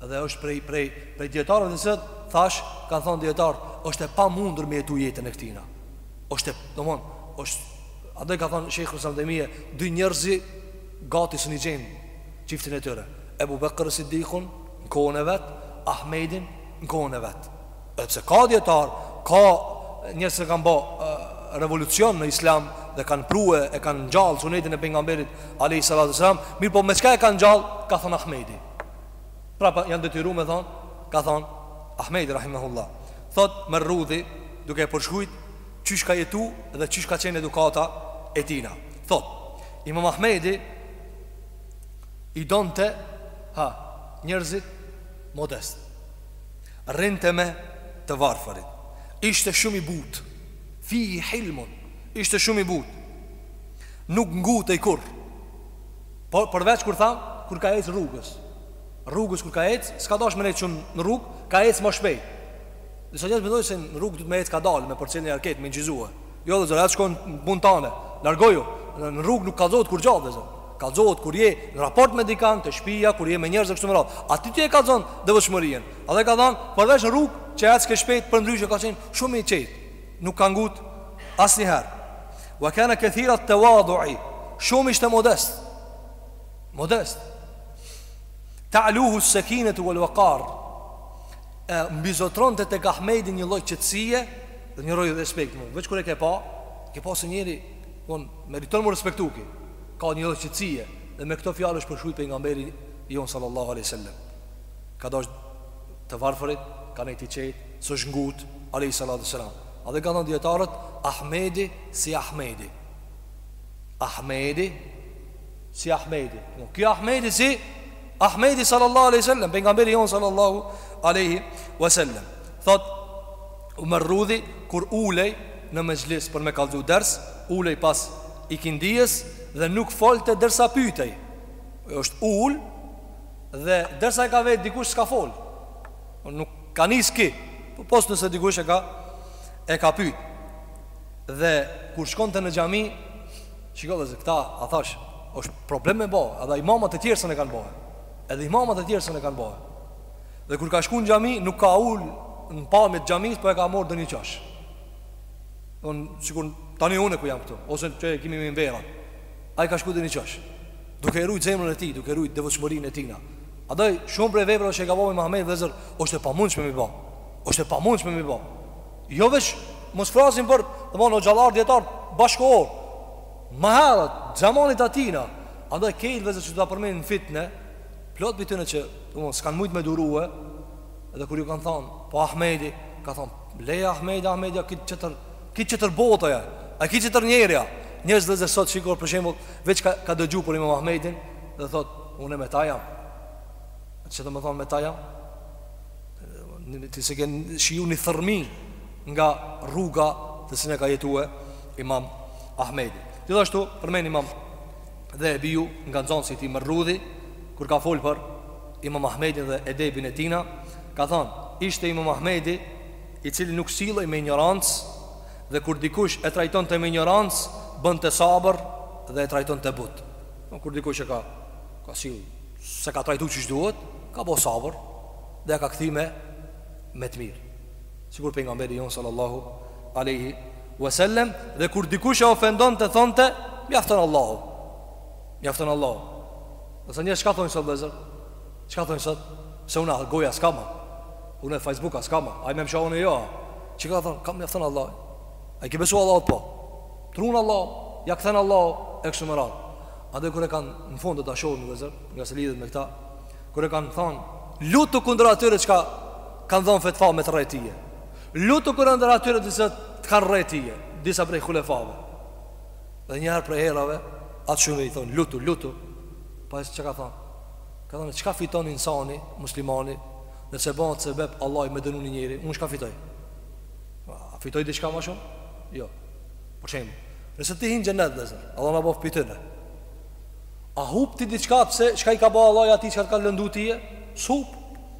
Speaker 2: Dhe është prej prej prej dijetarëve të cilët thash kanë thonë dijetarë, është e pamundur me jetu jetën e këtina. Është, domthon, është andaj ka thonë Shejhul Islam Ibn Tejmije, dy njerëzi gati s'un i gjen çiftin e tyre. Ebu Bekr Siddiqun në kohën e vet, Ahmedin në kohën e vet. Edhe ka dijetarë, ka njerëz që kanë bë revolucion në Islam dhe kanë prue e kanë ngjall sunetin e pejgamberit alayhi salatu wasalam, mirëpo me çka e kanë ngjall, ka thonë Ahmedi. Pra janë detyru me thanë Ka thanë Ahmedi Rahimehullah Thotë Merrudhi duke e përshkrujt Qysh ka jetu dhe qysh ka qenë edukata e tijna Thotë Imam Ahmedi I donte Ha Njerëzit modest Rrinte me të varfërit Ishte shumë i butë Fihi hilmun Ishte shumë i butë Nuk ngutej kurrë Po përveç kur tham, kur ka ecë rrugës. Rrugës kur ka ecë, s'ka dashur me nejt shumë në rrugë, ka ecë më shpejt. Disa njerëz mendojnë se në rrugë duhet me ecë kadalë, me përcjellë njerëzit, me gjizue. Jo vllezër, ec shko në punë tane, largoju, në rrugë nuk kalzohet kurgja vllezër. Kalzohet kur je në raport me dikan, te shpia, kur je me njerëz e kështu me radhë. Aty ti e kalzon devotshmërinë. Andaj ka thanë, përveç në rrugë që ecke shpejt, përndryshe ka qenë shumë i qetë. Nuk u ka ngut asnjëherë. Wa kana kathira at-tawadu'i. Shumë ishte modest. Modest. Ta'luhu as-sakinatu wal-waqar. Mbizotronte tek Ahmedi një lloj qetësie dhe një lloj respekti, mu veç kur e ke pa, ke pa se njeri bon meriton m'u respektu ky. Ka një lloj qetësie dhe me këto fjalë është përshkruar pejgamberi jon sallallahu alaihi wasallam. Ka dash të varfërit, ka nejt i qetë, s'është ngut, alaihi salatu wasalam. Andaj kanë thënë dijetarët Ahmedi si Ahmedi Ahmedi si Ahmedi po, Kjo Ahmedi si Ahmedi sallallahu aleyhi sallam Pejgamberi jonë sallallahu aleyhi wasallam Thot Merrudhi kur ulej në mexhlis për me kalzu ders Ulej pas ikindisë dhe nuk folte derisa pytej është ul dhe derisa s'e ka vet dikush s'ka fol Unë nuk ka nis ky, po pos nëse dikush e ka e ka pyet. Dhe kur shkonte në xhami, shikoni vllezër këta, a thash, është problem me bë, edhe imamat e tjerë s'e kanë bë. Edhe imamat e tjerë s'e kanë bë. Dhe kur ka shkuar në xhami, nuk u ka ul në pamje të xhamisë, po e ka marrë donjë qosh. Domethënë sikur tani unë ku jam këtu, ose që e kemi minberin. Ai ka shkuar donjë qosh. Duke e rujt zemrën e tij, duke rujt devotshmërinë e tij. Andaj shumë prej veprave që ka bë Imam Ahmedi vllezër është e pamundshme mi bë. Është e pamundshme mi bë. Jo veç mos flasim për, domthonë hoxhallar dijetarë bashkëkohorë. Më herët, zamanit t'tina, andaj kur vllezër që do ta përmendim fitnen, plot prej tyne që, domthonë s'kan mujt me durue, edhe kur ju kanë thënë, po Ahmedi ka thënë, leje Ahmedi, Ahmedi ja ky tjetër, ky tjetër botë o ai. A ky tjetër njeri ai? Njerëz vllezër sot shiko për shembull, veç ka, ka dëgju për Imam Ahmedin, Dhe thot, unë meta jam Ç'do me thonë meta jam Ti s'e ke shiju një thërmi Nga rruga Të cilën ka jetu imam Ahmedi Gjithashtu përmend imam Dhehebiu nga nxënësi i tij Merrudhi Kur ka folë për imam Ahmedin dhe edebin e tina Ka thonë, ishte imam Ahmedi I cili nuk sillej me injorancë Dhe kur dikush e trajtonte me injorancë Bënte sabër dhe e trajtonte butë Në kur dikush e ka Ka si S'e ka trajtu qysh duhet Ka bo sabër Dhe e ka kthy me Me të mirë Sikur pejgamberi jonë sallallahu Alejhi Vesellem Dhe kur dikush e ofendonte thonte Mjafton Allahu Mjafton Allahu Disa njerëz çka thonë sot bezër Çka thonë sot Se unë gojë s'kam a Unë Facebook a s'kam a Ai me më sha unë jo Çka thonë Ka mjafton Allahu A i ke besu Allahut po T'run Allahu, ja kthen Allahu e kështu me radhë. Atë kur e kanë në fund të ta shohim me zot, nga se lidhet me këta, kur e kanë thon, lutu kundër atyre çka kanë dhënë fetva me të rrejtije. Lutu kur ndër atyre të zot të kanë rrejtije, disa prej xhulefave. Dhe një herë prej herave, atë shumë i thon, lutu, lutu. Pa as çka thon. Ka thënë çka fiton insani, muslimani, nëse bëhet sebeb Allahu me dënuar një njeri, unë çka fitoj? A fitoj diçka më shumë? Jo. Për shembull Nëse ti hin xhenet dhe zot Allah na bëftë prej tyne A hup ti diçka pse Çka i ka ba Allahu atij çka të ka lëndu ti e S'hup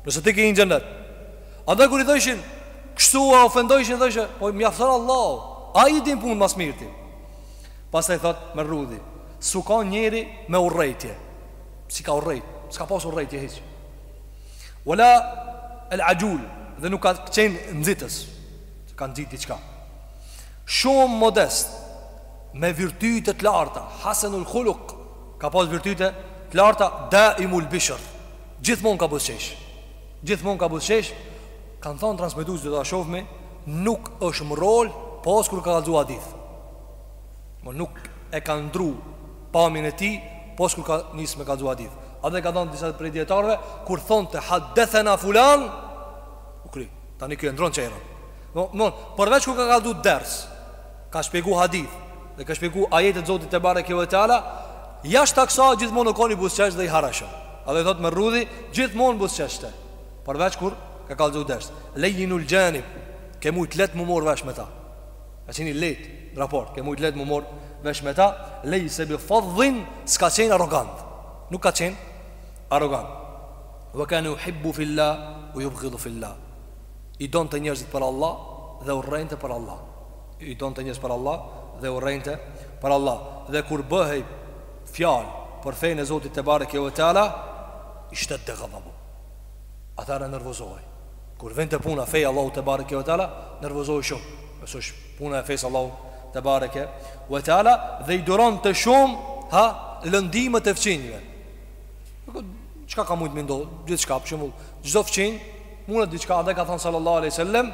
Speaker 2: Nëse ti ke hin xhenet Edhe kur i thojshin Kështu e ofendojshin thoshte Po mjafton Allah Ai din punë ma s'miri ti Pastaj thot Merrudhi S'u kan njeri me urrejtje Si ka urrejt S'ka pas urrejtje hiç Ve la El Axhul Dhe nuk ka qenë nxitës Ka nxit diçka Shumë modest, me virtyte të larta, hasenul khuluq, ka pas virtyte të larta, daimul bishr, gjithmonë ka buzëqesh. Gjithmonë ka buzëqesh, kanë thënë transmetuesit, do ta shohmi, nuk është mrrol, pos kur ka kallzu hadith. Por nuk e ka ndru pamjen e tij, pos kur ka nis me kallzu hadith. Edhe kanë thënë disa prej dijetarëve, kur thonte haddethena fulan, u kry. Tani ky e ndron çehren. Domthon, përveç kur ka kallzu ders, ka shpjegu hadith, dhe ka shpjegu ajete të Zotit te bareke ve teala, jashtë kësaj gjithmonë u kon i buzëqesh dhe i hareshëm. Edhe thot Merrudhi, gjithmonë buzëqeshte. Përveç kur ka kallzu ders. Lejinul xhanib, ke mujt leht m'u marr vesh me ta. Ka qenë i leht në raport, ke mujt leht m'u marr vesh me ta, lejse bi fadhin s'ka qenë arrogant. Nuk ka qenë arrogant. Wa kana juhibbu fillah wa yubghidu fillah. I donte njerëzit për Allah dhe urrente për Allah. I donte njerëzit për Allah dhe urrente për Allah. Dhe kur bëhej fjalë për fenë e Zotit te bareke ve teala, ishtadda ghadabu. Atëherë nervozohej. Kur vinte puna feja e Allahut te bareke ve teala, nervozohej shumë. Nëse është puna e fesë Allahut te bareke ve teala dhe i duronte shumë, ha, lëndimet e fqinjëve. Çka ka mujtë me ndodhë, gjithçka, për shembull, çdo fqinj, Mundet diçka, andaj ka thënë sallallahu alaihi wasallam,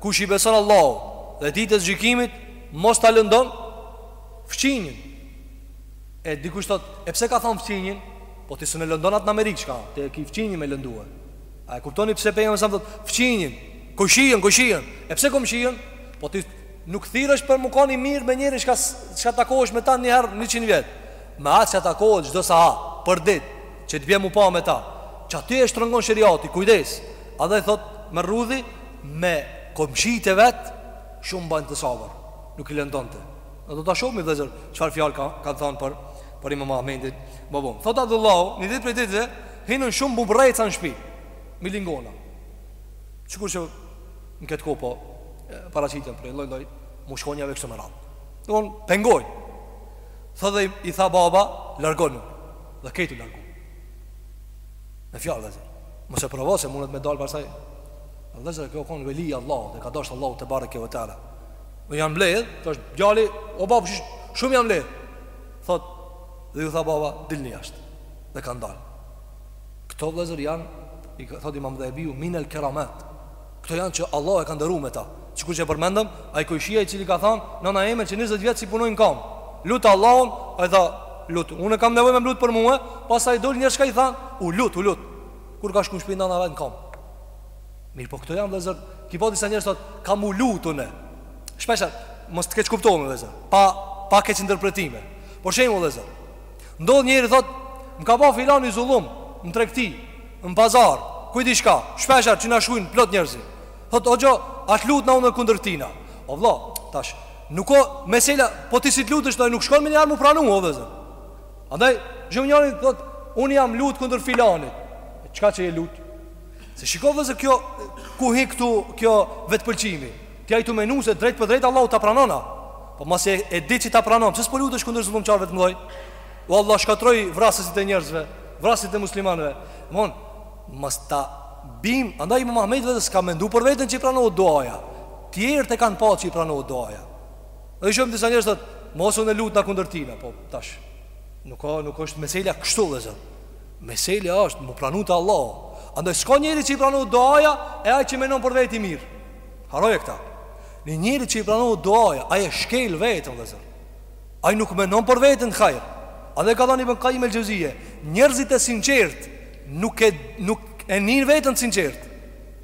Speaker 2: kush i beson Allahut dhe ditës gjykimit, mos ta lëndon fqinjin. E dikush thot, e pse ka thënë fqinjin? Po ti s'e lëndon atë në Amerikë çka? Ti e ke fqinjin me lëndue. A e kuptoni pse pejgamberi sa thot fqinjin, kojshinë, kojshinë. E pse komshijen? Po ti nuk thirrësh për me kanë mirë me njeri çka çka takohesh me ta një herë 100 vjet. Me atë që takohet çdo sahat, përditë. Që të bie mu pa me ta Që aty e shtrëngon shëriati Kujdes A dhe thot Merrudhi Me komshit e vet Shumë bante sabër Nuk i lëndonte I donte shumë vëllezër Çfarë fjale ka, ka thonë për Për imam Ahmedin Babon Thot Abdullahu Një dit për dit dhe Hinën shumë bubrejca në shpi Milingona Sikur që Në këtë kohë po Paraqiten prej lloj-lloj Mushkonjave kështu me radhë Na pengojnë Thot dhe i, i tha baba Largonu dhe kejt u largu. Me fjalë vëllazër, mos e provo se mundet me dal pastaj. Vëllazër kjo kon veli i Allahut, e ka dashur Allahu te bareke ve teala. U janë mbledh, tash djali, o bab, shumë janë mbledh. Thot, dhe u tha baba, dilni jashtë. Dhe kanë dalë. Këto vëllazër janë, i thot Imam Dhahebiu, min al keramat. Këto janë që Allahu e ka nderuar me ta. Sikur që e përmendëm, ai kojshia i cili ka thënë, nëna ime që 20 vjet s'i punojnë kambët, lute Allahun, ai tha, lut, unë kam nevojë me më lut për mua, pastaj doli njeri çka i tha, u lut, u lut. Kur ka shkuar në shtëpi nëna vet në kamë. Mirëpo këto janë vëllezër, ki pa disa njerëz thotë, kam u lutun e. Shpesh mos të keqkuptohemi vëllezër, pa pa keqinterpretime. Për shembull vëllezër, Ndodh njeri thot, më ka ba filani zullum në tregti, në pazar, ku di çka, shpeshherë që na shkruajnë plot njerëzi. Thot hoxhë, a të lutna unë kundër tina? O vëlla, tash nuk o mesela, po ti si të lutesh tani nuk shkon menjëherë m'u pranu o vëllazër. Andaj, shumë njerëz thot, unë jam lut kundër filanit. Çka që je lut? Se shiko vëllezër kjo ku hi këtu kjo vetëpëlqimi Ti a je tu menu se drejt për drejt Allahu ta pranon a? Po masi e di që ta pranon, pse s'po lutesh kundër zullumqarëve të mëdhej? O Allah, shkatroj vrasësit e njerëzve, vrasësit e muslimanëve. Domon, mos ta bim, andaj Imam Ahmedi vetë s'ka mendu për veten që i pranohet duaja. Tjerët e kanë pa që i pranohet duaja. Dhe shumë disa njerëz thotë, mos unë lutna kundër tina, po tash. Nuk ka, nuk është mesela kështu vllezër. Mesela është mu pranu te Allahu. Andaj s'ka njeri që i pranohet duaja e ai që menon për veti mirë. Haroje këta. Një njeri që i pranohet duaja, ai e shkel veten vllezër. Ai nuk menon për veten hajr. Andaj ka thanë Ibn Kajim el Xhevzije. Njerëzit e sinqertë nuk e, nuk e ninë veten të sinqertë.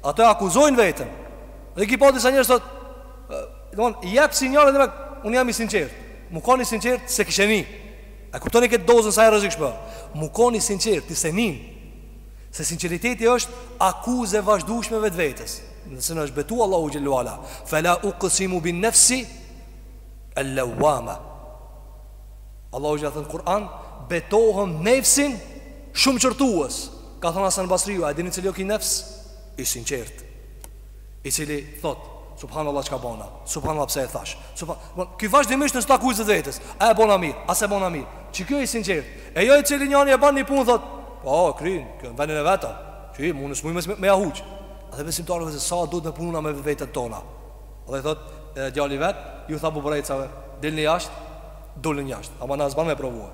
Speaker 2: Ato e akuzojnë veten. Dhe ki pa disa njerëz sot, domon jep sinjale dhe unë jam i sinqertë. Mu koni sinqertë s'e kishe ni. E kuptoni këtë dozën sa e rrezikshme? Mu koni sinqertë ti s'e nin. Se sinqeriteti është akuzë e vazhdueshme vetvetes. Nëse na është betu Allahu Xhelle ve Ala Ve la uksimu bin nefsi el-levvame Allahu Xhelle ve Ala thotë n'Kur'an Betohem n'nefsin Shumë qortues Ka thënë Hasan Basriju A dini cili o ky nefs I sinqert I cili thot Subhan Allah çka bona Subhan Allah pse e thash Subhan Allah Ky vazhdimisht është n'akuzë t'vetes A e bona mirë A s'e bona mirë Qiky o i sinqert E jo i cili njani e ban një punë thot Po, oh, e kryn Kjo në venin e vet o Që im, unë s'muj me ja huq Andaj besimtarë vllezër sa duhet me punu na me vetet tona Andaj thot e, djali vet Ju tha bubrrecave Dilni jasht Dulën jasht Ama na zban me provue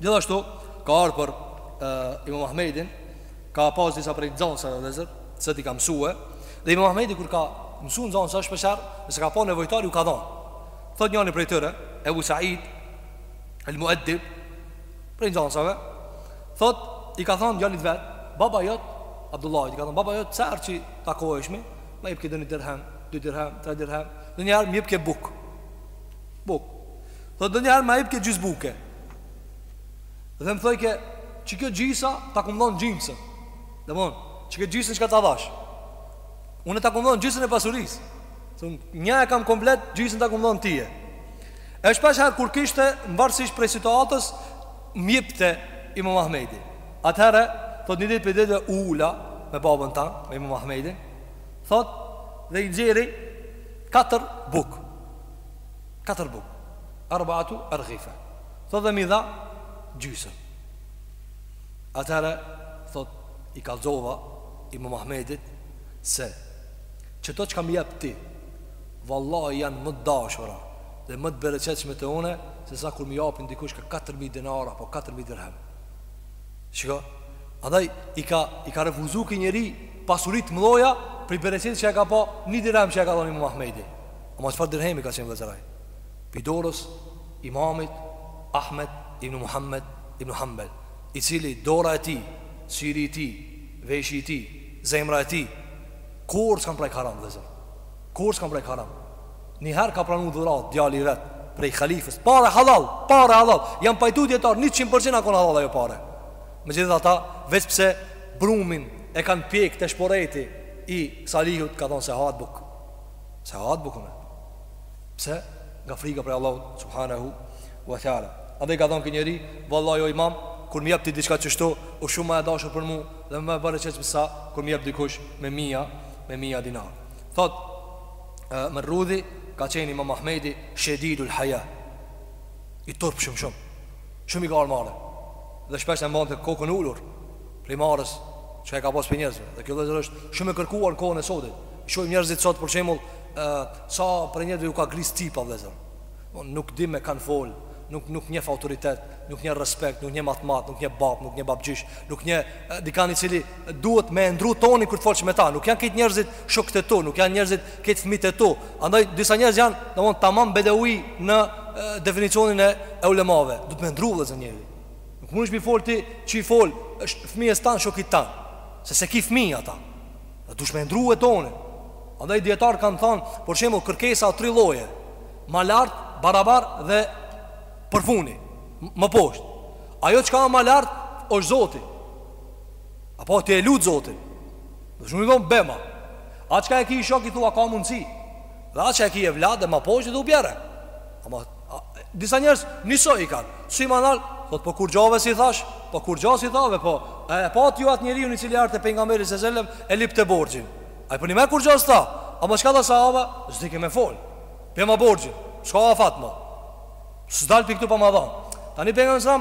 Speaker 2: Gjithashtu Ka ardh për e, Imam Ahmedin Ka pas disa prej nxanësave vllezër Se i ka mësue Dhe Imam Ahmedi kur ka mësu nxanësa shpeshherë Nëse ka pa nevojtar ju ka dhan Thot njani prej tyre Ebu Said El Mueddib Prej nxanësave Thot, i ka thonë djalit vet, baba jot, Abdullahit, i ka thonë baba jot, sa herë qi takoheshmi, më jepke një dirhem, dy dirhem, tre dirhem, nanjëherë më jepke buk. Buk. Thot, nanjëherë më jepke gjys buke. Dhe më thojke, qikjo gjysa ta kom dhon gjymsën. Domon, qikjo gjysën çka ta dhash. Unë ta kom dhon gjysën e pasurisë. Thon, nja e kam komplet, gjysën ta kom dhon tije. E shpesh herë kur kishte, mvarësisht prej situatës, m'jepte Imam Ahmedi. Atëherë, thotë një ditë prej ditëve u ula me babën tanë, me Imam Ahmedin, thotë dhe i nxerri katër bukë. Katër bukë. Arba'atu arghifa. Thotë dhe m'i dha gjysën. Atëherë, thotë i kallxova Imam Ahmedit se qeto çka më jep ti, vallahi janë më të dashura dhe më të bereqetshme te une, se sa kur m'i japin dikush ka katër mijë dinarë apo katër mijë dirhem. Shiko, andaj i ka i ka refuzuar ky njeri pasuri të mëdha për bereqetin që e ka pa një dirhem që e ka dhënë Imam Ahmedi. Ama çfarë dirhemi ka qenë vëllezër ai? Pi dorës Imamit Ahmed ibn Muhammed ibn Hanbel, i cili dora e tij, syri i tij, veshi i tij, zemra e tij kurrë s'kanë prek haram vëllezër. Kurrë s'kanë prek haram. Një herë ka pranu dhuratë djali i vet prej halifës. Pare halal, pare halal. Janë pajtu dijetarët 100% a kon halal ajo pare. Me gjithë ata veç pse brumin e kanë pjek te shporeti i Salihut ka thonë s'e ha atë bukë. S'e ha atë bukë unë. Pse? Nga frika prej Allahut subhanahu wa taala. Andaj ka thonë ky njeri, vallahi o imam, kur më jep ti diçka qështu, o shumë më e dashur për mua dhe më e bereqetshme se sa kur më jep dikush me mija, me mija dinarë. Thot Merrudhi ka qenë imam Ahmedi Shedidul Haja I turpshëm shumë Shumë i ka ardhë marre Dhe shpesh e mbante kokën ulur prej marres që e ka pas prej njerëzve Dhe kjo vëllezër është shumë e kërkuar në kohën e sotit Shumë njerëzit sot për shembull Sa prej njerëzve ju ka gris cipa vëllezër po, Nuk di me kan fol Nuk, nuk njef autoritet Nuk njef respekt Nuk njef ma t'madh Nuk njef bab Nuk njef babgjysh Nuk njef dikan i cili duhet me ndru toni kur të folsh me ta. Nuk janë këto njerëzit shokët e tu, nuk janë njerëzit këto fëmijët e tu. Andaj disa njerëz janë, domthon tamam bedeui në definicionin e e ulemave. Duhet me ndru vëllezër njeri. Nuk mundesh m'i fol ti qysh i folsh fëmijës tan shokit tan. Se s'e ki fëmijë ata. Do dush me ndru e toni. Andaj dijetarët kanë thon, për shembull kërkesa o tri lloje. Ma lart, barabar dhe përfuni, më poshtë. Ajo çka më lart është Zoti. Apo ti e lut Zotin. Do shumë i thonë bema. A çka e ki shok i thu a ka mundësi. Dhe a çka e ki evlad dhe ma poshtë dhe u bjerë. Ama a, disa njerëz njësoj i kanë. Si ma nal, thot po kur gjave si thash, po kur gjave si thave, po e, e patë ju atë njeriun i cili ardh te pejgamberi alejhi selam e lypte borxhin. Ai po më kur gjave tha. Ama çka tha sahaba? S'dike me fol. Bjema borxhin. Çka afat më? S'dal pi këtu pa ma dhon. Tani pejgamberi sa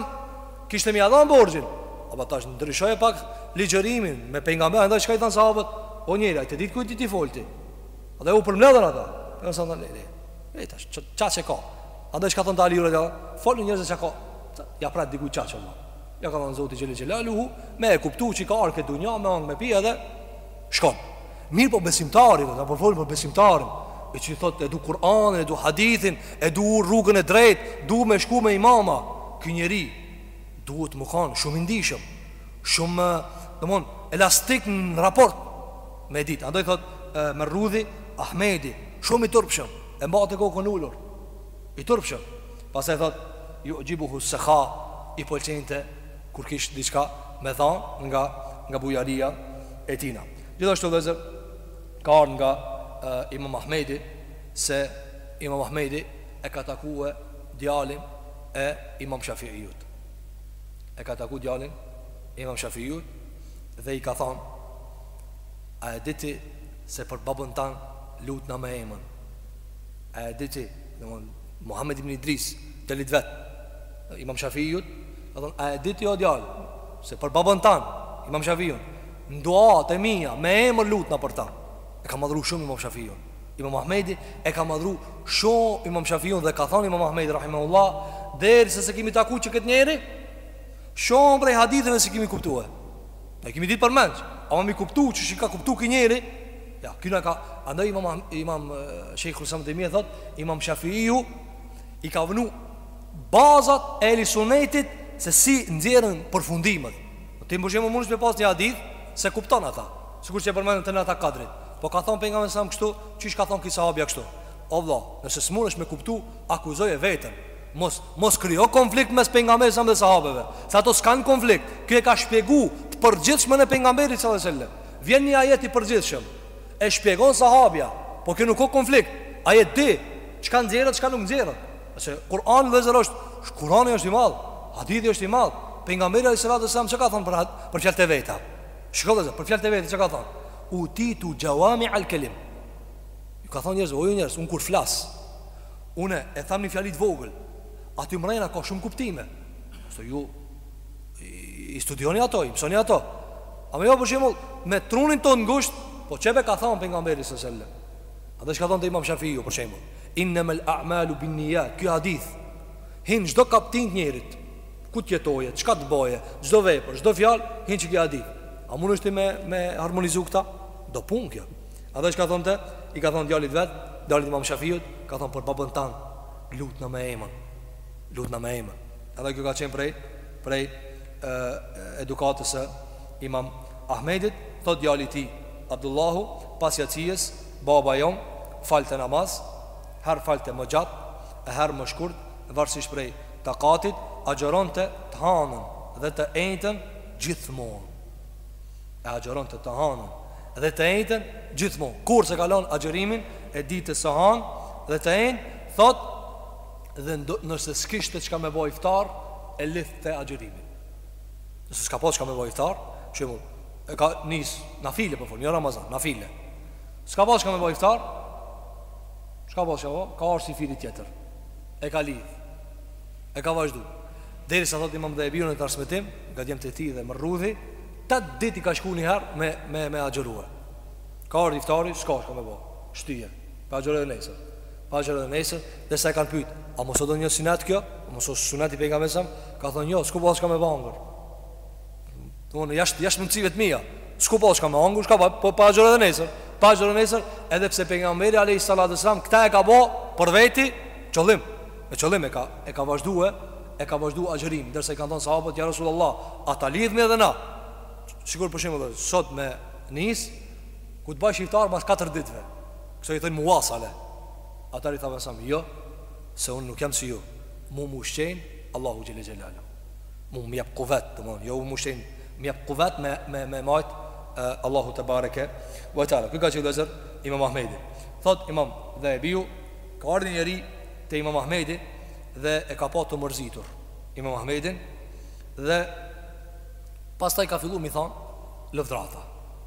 Speaker 2: kishte me ia dhon borxhin. Apo tash ndryshoje pak ligjërimin me pejgamberin, ndaj çka i thanë sahabët? O njeri, a të ditë kujt ti ti fol ti? Dhe u përmledhën ata. Pejgamberi sa tha, "Le, le tash, ça çe ka?" Andaj çka thonë Aliu radiallahu anhu? Folën njerëzit çka ka. Ja pra diku ça çon. Ja ka dhënë Zoti xhelel xhelaluhu, me e kuptu që ka ardhur n'këtë dunja me hong me pi edhe Shkon. Mirë po besimtari, a po folë për besimtarin, i cili thotë, e du Kur'anin, e du hadithin, e du rrugën e drejt, du me shku me imama, ky njeri, duhet me kanë, shumë i ndishëm, shumë, domethon, elastik në raport, me dije, andaj thotë, Merrudhi, Ahmedi, shumë i turpshëm, e mbante kokën ulur, i turpshëm, pastaj thotë, jugjibuhu es-sekha, i pëlqente, kur kish diçka me thanë nga nga bujaria e tina. Gjithashtu vëllezër ka ardhur nga Imam Ahmedi se Imam Ahmedi e ka takue djalin e Imam Shafi'ijut. E ka taku djalin e Imam Shafi'ijut dhe i ka thanë A e di ti se për babën tanë lutna me emën? A e di ti, domthon Muhammed ibn Idris, djalit vet, Imam Shafi'ijut, ka thonë, a e di ti o djalë, se për babën tanë, Imam Shafi'ijun, në duat e mija, me emër lutna për ta. E ka madhnu shumë Imam Shafi'ijun. Imam Ahmedi e ka madhnu shumë Imam Shafi'ijun dhe ka thonë Imam Ahmedi, Rahimahullah, deri se se kemi taku qi këtë njeri, shumë prej haditheve s'i kemi kuptue. Ne i kemi ditë përmendsh, ama m'i kuptu qysh i ka kuptu ky njeri, ja, kina ka, andaj Imam, imam Shejhul Islam Tejmije thotë, Imam Shafi'iju i ka vënu Bazat e Ehli Sunnetit se si nxirren përfundimet. Po ti mundesh me pas një hadith s'e kupton ata. Sikur që e përmendën te nata kadrit. Po ka thon pejgamberi alejhi selam kështu, qysh ka thon ky sahabi kështu. O vëlla, nëse s'mundesh me kuptu, akuzoje veten. Mos mos krijo konflikt mes pejgamberit alejhi selam dhe sahabeve. Se ato s'kan konflikt. Ky e ka shpjegu të përgjithshmen e pejgamberit sallallahu alajhi wasallam. Vjen një ajet i përgjithshëm. E shpjegon sahabja, po kjo nuk ka konflikt. Ai e di çka nxjerrët, çka nuk nxjerrët. A se Kur'ani vllezër është Kur'ani është i madh, hadithi është i madh. Pejgamberi alayhis salatu wasallam çka thon për për fjalët e veta? Shikoni vllezër, për fjalët e veta çka ka thon? Utitu jawami al-kalim. Ju ka thonë njerëzve, o ju njerëz, unë kur flas, unë e tham një fjali t'vogël, aty mrejna ka shumë kuptime. Nëse ju i studioni ato, i mësoni ato. Ama jo për shembull, me trunin ton ngusht, po qe be ka thonë pejgamberi alejhi selam. Edhe çka thonte Imam Shafi'iju për shembull. Innemel a'malu binnijat, ky hadith hin n'çdo kaptin të njerit, ku të jetoje, çka të bëje, çdo vepër, çdo fjalë, hin qi ky hadith. A mundesh ti me me harmonizu këta? Do punë kjo. Edhe çka thonte, i ka thonë djalit vet, djalit të Imam Shafiut, ka thonë për babën tanë, lutna me emën, lutna me emën. Edhe kjo ka qenë prej prej edukatës së Imam Ahmedit, thotë djali i tij, Abdullahu, pas jacisë, Baba jonë falte namaz, herë falte më gjatë e herë më shkurt, varësisht prej takatit, agjëronte të hanën dhe të enjten gjithmonë. E agjëronte të hanën dhe të enjten gjithmonë. Kurrë s'e ka lënë agjërimin e ditës së hanë dhe të enjtë, thotë, dhe nëse s'kishte çka me bo iftar, e lidhte agjërimin. Nëse s'ka pas çka me bo iftar Shembull E ka nis nafile për po folim jo Ramazan nafile S'ka pas çka me bo iftar S'ka pas çka me bo Ka ardh syfyri tjetër E ka lidh E ka vazhdu Derisa thotë imam Dhehebiu në transmetim Nga djemtë e tij dhe Merrudhi Tetë ditë i ka shku një her me, me, me agjërue Ka ardh iftari S'ka çka me bo Shtyje Po agjëroj edhe nesër Po agjëroj edhe nesër Dhe sa e kanë pyt A mos është ndonjë synet kjo A mos është sunet i pejgamberit Ka thonë jo S'kom pas çka me hangër Domethënë jashtë jashtë mundësive të mija S'kom pas çka me hangër Çka pa po po agjëroj edhe nesër Po agjëroj edhe nesër Edhe pse pejgamberi alejhi salatu ve selam Këta e ka bo Për veti Qëllim Me qëllim e ka E ka vazhdu e E ka vazhdu agjërimin Derisa i kanë thonë sahabët Ja Rasulullah A ta lidhim edhe na Sikur për shembull dhe Sot me Nis Me bajsh iftar mas katër ditëve? Kësaj i thojnë muwasale. Atëherë i tha alejhi selam, jo, se unë nuk jam si ju. Mu më ushqen Allahu xhelle xhelaluhu. Mu më jep kuvet, domthon, jo më ushqen, më jep kuvet me më majt Allahu tebareke ve teala. Ky ka qenë vëllezër Imam Ahmedi. Thotë Imam Dhehebiu, ka ardhur një njeri te Imam Ahmedi dhe e ka pa të mërzitur Imam Ahmedin dhe pastaj ka filluar me i thonë lëvdata.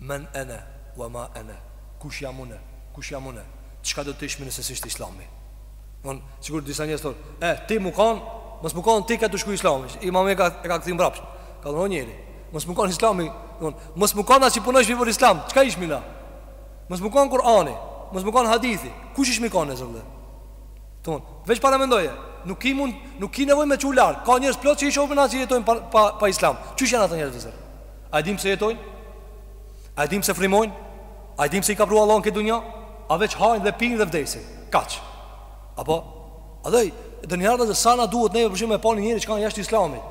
Speaker 2: Men ana wa ma ana, kush jam unë, kush jam unë, çka do të ishmi nëse s'ishte Islami. Domthon, sikur disa njerëz thonë, "E, eh, ti me kanë, mos me kanë ti kah të shku Islami." Imami ka e ka kthy mbrapsht. Ka thonë njëri, "Mos me kanë Islami, domthon, mos me kanë asi punojsh për Islam, çka ishmi na? Mos me kanë Kur'ani, mos me kanë hadithi, kush ishmi kanë na sot?" Domthon, veç paramendoje, nuk i mund, nuk ki nevojë me shku larg. Ka njerëz plot që i shohim na si jetojnë pa pa pa Islam. Qysh janë ata njerëz sot? A e dim pse jetojnë? A e dim pse frymojnë? A e dim pse i ka pru Allahu në këtë dunja? A veç hajnë dhe pinë dhe vdesin? Kaq? Apo a do të ndihar dhe sa na duhet neve shembull me pa një njeri që ka jashtë Islamit?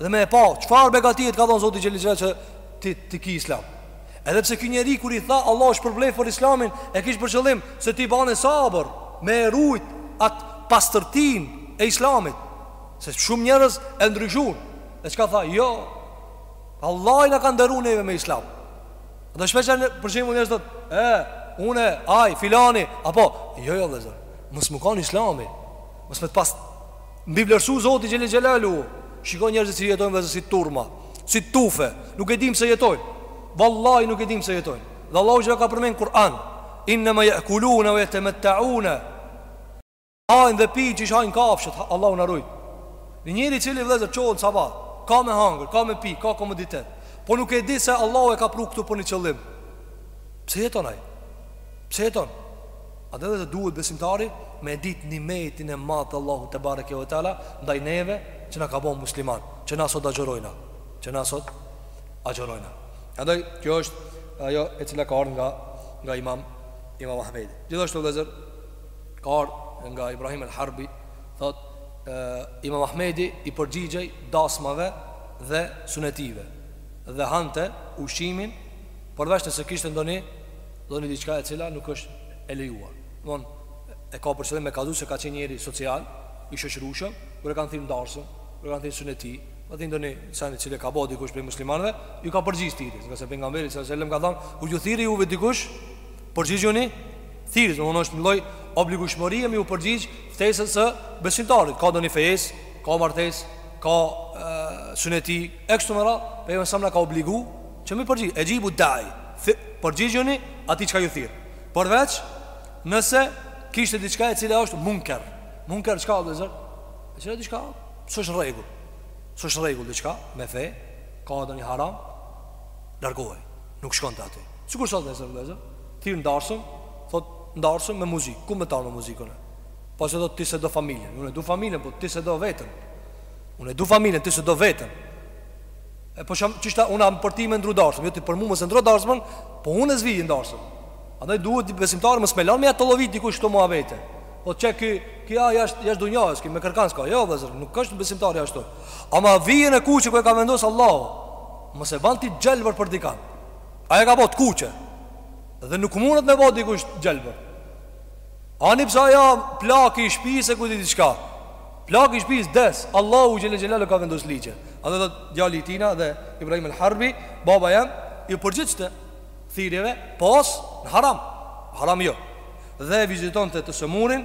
Speaker 2: Dhe me e pa çfarë begatie t'ka dhënë Zoti xhelle xhelaluhu që ti ki Islam. Edhe pse ky njeri kur i tha Allahu të shpërbleftë për Islamin, e kish për qëllim se ti bone sabër me rujt atë pastërtin e Islamit. Se shumë njerëz e ndryshun. E çka tha? Jo, Allahu na ka nderu neve me islam Dhe shpeshherë për shembull njerëzit thotë E, une, aj, filani Apo, jo jo vëllezër Mos me kanë islami Mos me të pas mbivlerësu zoti xhele xhelaluhu Shiko njerëzit si jetojnë vëllezër si turma Si tufë Nuk e dinë pse jetojnë Vallahi nuk e dinë pse jetojnë Dhe Allahu xhele ka përmend n'Kur'an Innema jekulune ve jetemetteune Hajnë dhe pijnë qysh hajnë kafshët, Allahu na rujt. Një njeri i cili vllezër çohet sabah, ka me hangër, ka me pi, ka komoditet. Po nuk e di se Allahu e ka pru këtu për një qëllim. Pse jeton aj? Pse jeton? Andaj vllezër duhet besimtari me dit nimetin e madh Allahu tebareke ve teala Ndaj neve që na ka bo musliman Që na sot agjërojna Që na sot agjërojna Andaj kjo është ajo e cila ka ardh nga, nga imam Imam Ahmedi Gjithashtu vllezër Ka ardhur nga Ibrahim al-Harbi, thotë, Imam Ahmedi i përgjigjej dasmave dhe sunetive dhe hante ushqimin përveç nëse kishte ndonjë ndonjë diçka e cila nuk është e lejuar. Domthon e ka për qëllim me kallëzu se ka qenë njeri social, i shoqërueshëm, kur e kanë thirr n'darsëm, kur e kanë thirr n'suneti, ka thënë ndonjë sa në cilë ka bo dikush prej muslimanëve, ju ka përgjigj thirrjes, ngase pejgamberi sallallahu alajhi wasallam ka thënë, kur ju thirr juve dikush, Përgjigjuni thirrjes, domthonë është një lloj obligueshmërie me u përgjigj ftesës së besimtarit. Ka ndonjë fejesë, ka martesë, ka suneti e kështu me radhë, pejgamberi alejhi selam na ka obligu që me ju përgjigj. Exhibu dai. Përgjigjuni atij çka ju thirr. Përveç nëse kishte diçka e cila është munker. Munker çka do të thotë? Është diçka s'është rregull. S'është rregull diçka me fe, ka ndonjë haram, largohej. Nuk shkonte aty Sikur sot vëllezër vëllezër Ti n'darsëm Thot n'darsëm me muzikë Ku me tarë me muzikën e Po s'e do ti s'e do familjen Unë e du familjen Po ti s'e do veten Unë e du familjen Ti s'e do veten E po shum Qysh ta unë jam për ty me ndrru darsmën Jo ti për mu mos e ndrro darsmën Po unë s'vi n'darsëm Andaj duhet besimtari mos me lan Me ja tollovit dikush këto muhabete Po që ky Ky asht jasht dunjas Ky me kërkan s'ka Jo vëllezër Nuk është besimtari jashtë Ama vijën e kuqe Ku e ka vendos Allahu Mos e ban ti të gjelbër për dikan. Ai e ka bo të kuqe. Dhe nuk mundet me bo dikush të gjelbër. Ani pse aj plaki i shtëpisë e ku di çka. Plaki i shtëpisë des. Allahu xhele xhelaluhu ka vendos ligje. Andaj thotë djali i tina dhe Ibrahim el Harbi, baba jem, ju përgjigjshte thirrjeve pos në haram. Haram jo. Dhe vizitonte të sëmurin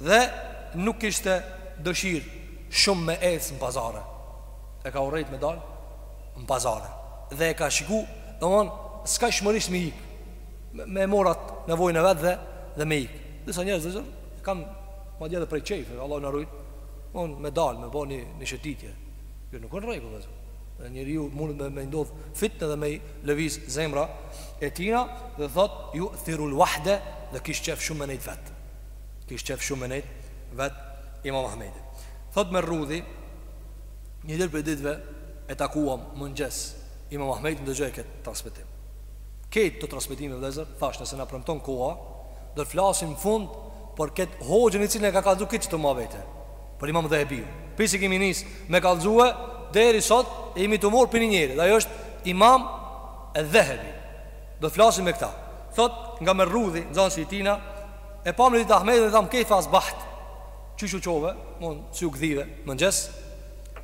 Speaker 2: dhe nuk kishte dëshirë shumë me ecë në pazare. E ka urrejt me dalë në pazare Dhe e ka shiku domethonë, s'ka shmërisht me ik Me marr at nevojën e vet dhe Dhe me ik Disa njerëz vllezër, e kanë madje edhe prej qejfi, Allahu na rujt Mon me dalë, me bo një, një shëtitje Kjo nuk është rregull vllezër Dhe njeriut mund me, me ndodh fitne dhe me lëviz zemra e tina Dhe thot, juthirul wahde Dhe kish qef shumë me nejt vetë Kish qef shumë me nejt vetë Imam Ahmedi Thot Merrudhi Një ditë prej ditëve e takuam mëngjes Imam Ahmedin dëgjoje këtë transmetim Këto transmetime vllezër Thash nëse na premton koha Do t'flasim n'fund Për këtë hoxhën i cili na ka kallzu këtë që të ma vete Për imam Dhehebiun Prej si kemi nis me kallzu e Deri sot jemi tu marr prej një njeri Dhe ai është imam edh-Dhehebiu Do t'flasim me këta Thot nga Merrudhi Nxanësi i tina E pamë një ditë Ahmedin dhe i thamë kejfe asbaht Qysh u çove, mon, si u gdhive, mëngjes?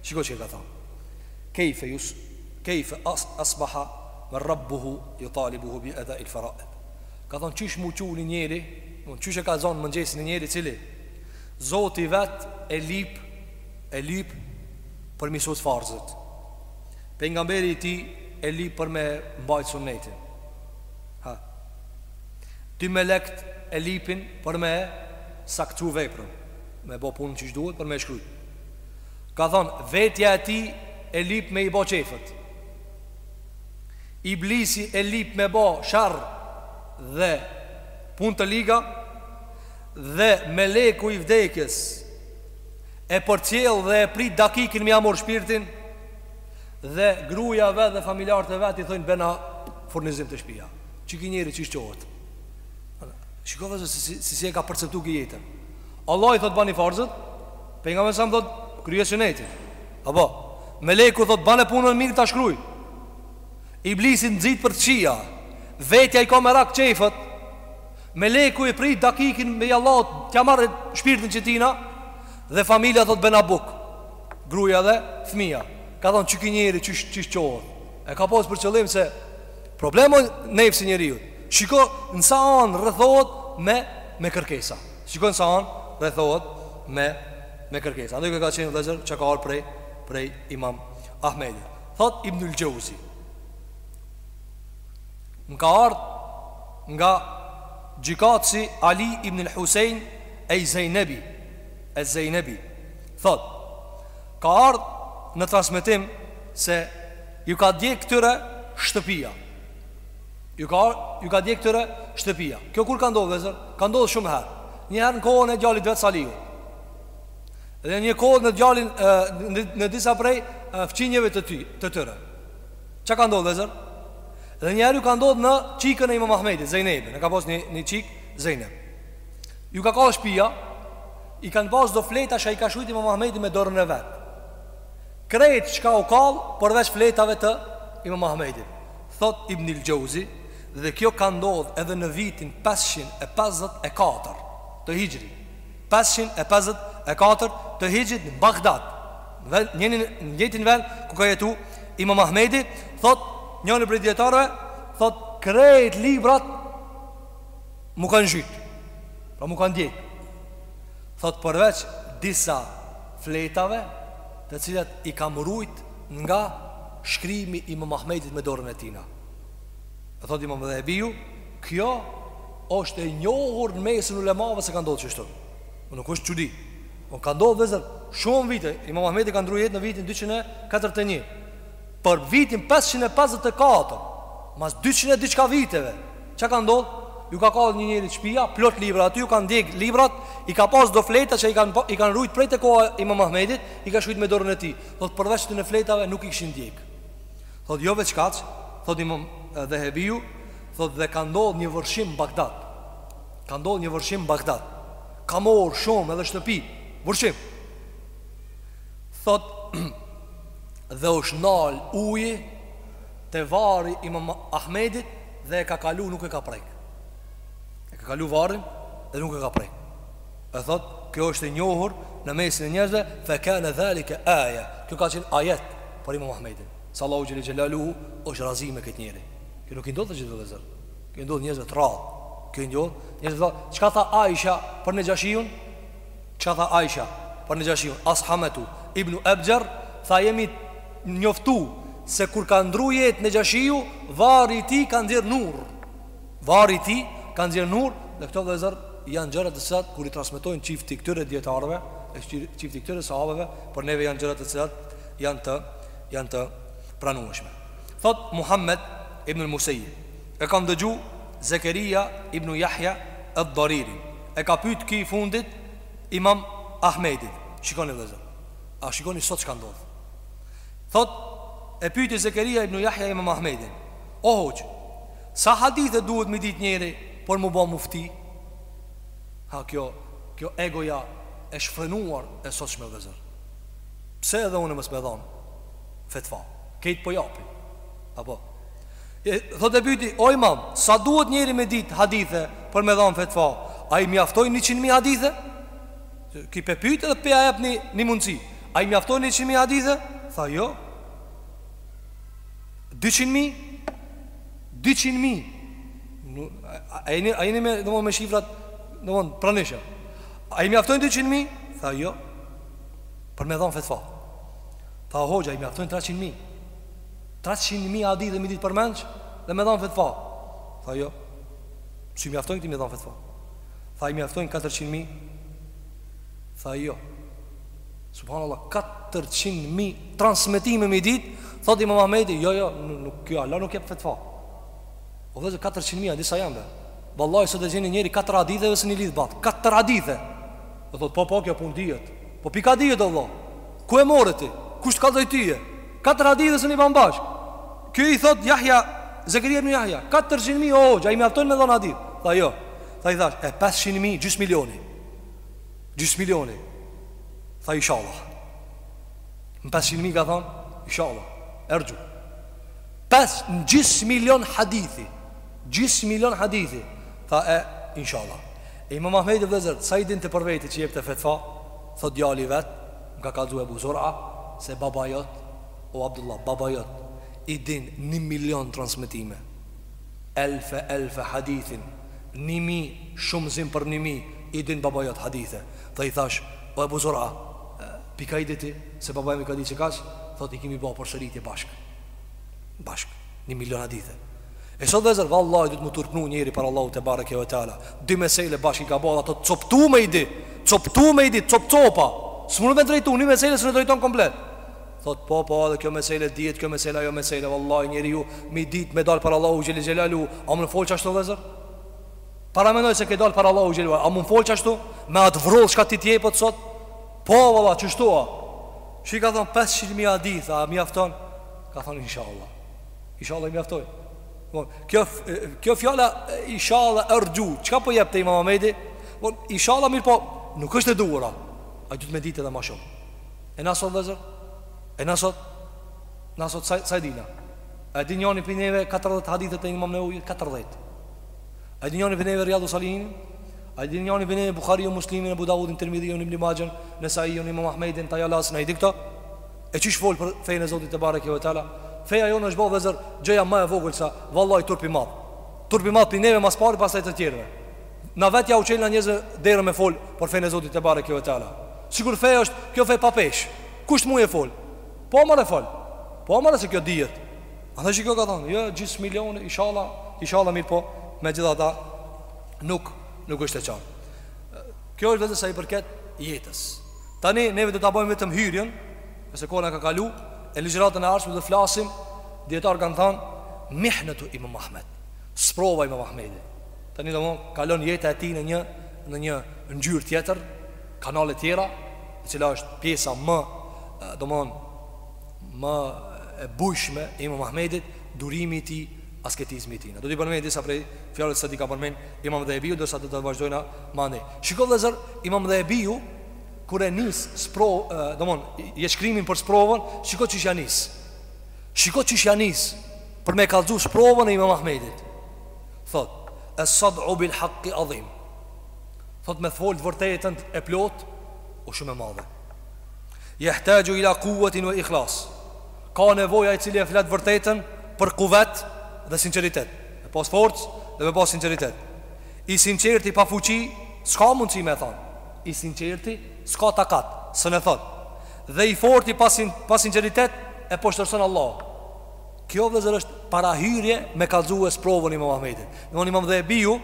Speaker 2: Shiko çka i ka thënë. Kejfe jus, kejfe as, asbaha, men rabbuhu jutalibuhu bi edail faraid. Ka thënë, qysh mu çu një njeri, mon, qysh e ka zonë mëngjesi një njeri cili, Zoti i vet e lip, e lip për mi sot farzët. Pejgamberi i tij e lip për me mbajt sunetin. Ha. Dy melektë e lipin për me e saktu veprën, me bo punën qysh duhet për me e shkrujt. Ka thonë, vetja e tij e lip me i bo qejfët. Iblisi e lip me bo sharr dhe punë të liga dhe meleku i vdekjes e përcjell dhe e prit dakikin me ia marr shpirtin dhe gruaja e vet dhe familjarët e vet i thonë bjena furnizim te shpija. Qe ky njeri qysh çohet Shiko vllezër si, si, si, si e ka perceptu ky jetën Allahu i thot bani farzët Pejgamberi alejhi selam thot kryje sunetin Apo Meleku thot bane punën mirë ta shkruj Iblisi nxit për t'kqija Vetja i ka merak qefët Meleku e prit dakikin me jallot T'ja marrë shpirtin që tina Dhe familja thot bjena bukë Gruja dhe fmija Ka thonë qe ky njeri qysh çohet E ka pas për qëllim se Problem o nefsi i njeriut. Shiko në sa anë rrethohet me me kërkesa. Shiko në sa anë rrethohet me me kërkesa. Andaj ka qenë vëllazër çka ka ardhur prej prej Imam Ahmedit. Thot Ibn el-Xheuzi. Më ka ardhur nga gjykatësi Ali ibn el-Husejn ez-Zejnebi. Ez-Zejnebi. Thot ka ardhur në transmetim se Ju ka djeg këtyre shtëpia Ju ka ju ka djeg këtyre shtëpia Kjo kur ka ndodhë vllezër Ka ndodhë shumë herë Një herë në kohën e djalit vetë Salihut Dhe një kohë në djalin në, në disa prej Fqinjeve të, tij, të tyre Ça ka ndodhë vllezër Dhe një herë ju ka ndodhë në çikën e imam Ahmedit Zejnebin E ka pas një, një çikë Zejneb Ju ka kall shpia I kanë pas do fleta që i ka shkrujt imam Ahmedi me dorën e vetë Krejt çka u kall përveç fletave të Imam Ahmedit. Thotë Ibnul Xheuzi, dhe kjo ka ndodh edhe në vitin pesëqind e pesëdhjetë e katër të Hixhrit, pesëqind e pesëdhjetë e katër të Hixhrit në Bagdad, në njënin në njëjtin vend ku ka jetu Imam Ahmedi, thotë njani prej dijetarëve, thotë krejt librat mu kanë zhyt, pra mu kanë djeg. Thotë përveç disa fletave të cilat i kam rujt nga shkrimi i Imam Ahmedit me dorën e tina. E thotë Imam Dhehebiu, kjo është e njohur në mesin e ulemave se ka ndodhë qështu. Më nuk është çudi. Më ka ndodhë vllezër shumë vite. Imam Ahmedi ka ndru jetë në vitin 241. Për vitin 554, mas 200 e diçka viteve, Çka ka ndodhë? Ju ka kall një njerit shpia, plot libra, aty ju ka djeg librat, i ka pas do fleta që i ka, i ka rujt prej te koha e imam Ahmedit, i ka shkrujt me dorën e tij. Thot, përveç atyne fletave, nuk i kishin djeg. Thot, jo veç kaq, thot imam Dhehebiu, thot dhe ka ndodhë një vërshim në Bagdad. Ka ndodhë një vërshim në Bagdad. Ka marrë shumë edhe shtëpi, vërshim. Thot, dhe është nalë uji te varri i imam Ahmedit, Dhe e ka kalu nuk e ka prek E ka kalu varrin dhe nuk e ka prek E thot, kjo është e njohur në mesin e njerëzve Fe kane dhalike aje Kjo ka qenë ajet për imam Ahmedin Se Allahu Xhele Xhelaluhu është razi me këtë njeri Kjo nuk i ndodhë të gjithëve vllezër Kjo i ndodhë njerëzve të rrallë Kjo i ndodhë njerëzve të rrallë Çka tha Aisha për Nexhashiun? Çka tha Aisha për Nexhashiun? As'hametu ibnu Ebxher tha jemi njoftu se kur ka ndru jetë Nexhashiu, varri i tij ka nxjerr nur. Varri i tij ka nxjerr nur, dhe këto vëllezër janë gjëra të cilat kur i transmetojnë çifti i këtyre dijetarëve, e çifti i këtyre sahabëve, për neve janë gjëra të cilat janë të janë të pranueshme. Thot Muhammed ibn el-Musejib, e kam dëgju Zekeria ibnu Jahja ed-Dariri, E ka pyt ky i fundit Imam Ahmedin. Shikoni vëllezër. A shikoni sot çka ndodh? Thot e pyeti Zekeria ibn Yahya Imam Ahmedin. O hoxh, sa hadithe duhet mi dit njëri për mu bë mufti? Ha kjo, kjo egoja e shfrenuar e sotshme vëllezër. Pse edhe unë mos më dhon fetfa? Krejt po japin. Apo Thotë e pyeti, O Imam, sa duhet njeri me ditë hadithe për me dhanë fetva? A i mjaftojnë njëqind mijë hadithe? Ki pe pyt edhe po ja jep një, një mundësi A i mjaftojnë njëqind mijë hadithe? Tha jo Dyqind mijë? Dyqind mijë A dini me, në me shifrat Në mund, pranisa A i mjaftojnë dyqind mijë? Tha jo Për me dhanë fetfa Tha hoxh, a i mjaftojnë treqind mijë 300 mijë hadithe mi ditë përmenç Dhe me dhanë fetfa Tha jo S'i mjaftojnë ti mi dhanë fetfa Tha i mjaftojnë 400 mijë Tha jo Subhanallah 400 mijë transmitime mi ditë Thot Imam Ahmedi Jo jo nuk, ky hala nuk jep fetfa O vllezër 400 mijë a di sa janë dhe Vallaj sot e gjen njeri 4 hadithe dhe s'mun i lidh bashk 4 hadithe Dhe thot po po kjo pun dihet Po pi kah dihet o vlla Ku e more ti Kush t'ka thon ty Katër hadithe s'un i ban bashk. Ky i thot Jahja Zekria ibn Jahja, 400 mijë o hoxh, a i mjaftojn me dhon hadith. Tha jo. Tha i thash, e 500 mijë gjys milioni. Gjys milioni. Tha inshallah. Në 500 mijë ka thon, inshallah. Erxhu. Pas gjys milion hadithi. Gjys milion hadithi. Tha e inshallah. E Imam Ahmedi vëzër, sa i din të përvejti që jep të fetfa? Thotë djali i vet, Më ka kallxu Ebu Zur'a se baba jot, o Abdullah, baba jot i din një milion transmetime, elfe elfe hadithin, një mijë shumëzim për një mijë i din baba jot hadithe. Dhe i thash, O Ebu Zur'a, pi kah e di ti se baba im i ka ditë që kaq? Thotë, I kemi ba përsëritje bashkë, bashkë, një milion hadithe. E sot vllezër, vallaj, duhet me u turpnu njëri para Allahut tebareke ue teala. Dy mesele bashkë i ka bërë, ato coptu me i di, coptu me i di, cop copa. S'mun me drejtu, një mesele s'un e drejton komplet. Thotë, po, po, edhe kjo mesele dihet, kjo mesele, ajo mesele, vallaj, njëri ju, ni ditë me dalë para Allahut xhele xhelaluhu, a munë folë qashtu vllezër? Paramendoje se ke dalë para Allahut xhele xhelaluhu, a munë folë qashtu? Me atë vrullë çka t'i jep sot? Po, vallaj, qështu a? Si i ka thonë, 500.000 hadithe, a i mjafton? Ka thonë, inshallah. Ishalla i mjaftoj bon, kjo, kjo fjala Ishalla erxhu Qka po jep te imam Ahmedi bon, Ishalla mirëpo Nuk është e duhura Ai duhet me ditë edhe ma shumë E na sot vëllezër E na sot Na sot sa, sa i dina A e di njani pi neve 40 hadithet e imam Neveviut 40 A e di njani pi neve Rijadu salihin A e di njani pi neve Buhariun Muslimin Ebu Davudin Tirmidhiun Ibn Maxhen Nesaiun imam Ahmedin Tajalasin a i di kta E qysh fol për fenë e Zotit te bareke ve teala? Feja jonë është bo vëllezër gjëja më e vogël sa vallahi turp i madh. Turp i madh pi neve ma s'pari pastaj të tjerëve. Na vet ja u çelna njerëzve derën me fol për fenë e Zotit te bareke ve teala. Sikur feja është kjo fe pa peshë. Kush të mujë e fol? Po more fol. Po more se kjo dihet. Andaj shiko ka thonë, jo gjys milioni, ishalla, ishalla mirëpo, megjithatë nuk nuk është e qartë. Kjo është vëllezër sa i përket jetës. Tani neve do ta bëjmë vetëm hyrjen, nëse koha na ka kalu, e ligjëratën e ardhshme do të flasim, dijetarët kanë thënë, Mihnetu Imam Ahmed, sprova e Imam Ahmedit. Tani domthon kalon jeta e tij në një në një ngjyrë tjetër, kanale tjera, e cila është pjesa më domthon më e bujshme e Imam Ahmedit, durimi i tij, asketizmi i tij. Do t'i përmend disa prej fjalëve që i ka përmend Imam Dhahebiu, ndërsa do ta vazhdojna mandej. Shiko vëllezër, Imam Dhahebiu kur e nis spro, domthon, je shkrimin për sprovën, shiko qysh ja nis. Shiko qysh ja nis për me kallzu sprovën e Imam Ahmedit. Thot, "As-sad'u bil haqqi adhim." Thot me fol të vërtetën e plot, o shumë e madhe. Yahtaju ila quwwatin wa ikhlas. Ka nevojë ai cili e flet vërtetën për kuvet dhe sinqeritet. Me pas forcë dhe me pas sinqeritet. I sinqerti pa fuqi s'ka mundësi me e thanë. I sinqerti s'ka takat, s'un e thotë. Dhe i forti pa pa sinqeritet e poshtërson Allahu. Kjo vëllezër është parahyrje me kallzu sprovën e Imam Ahmedit. Domthonë Imam Dhehebiu,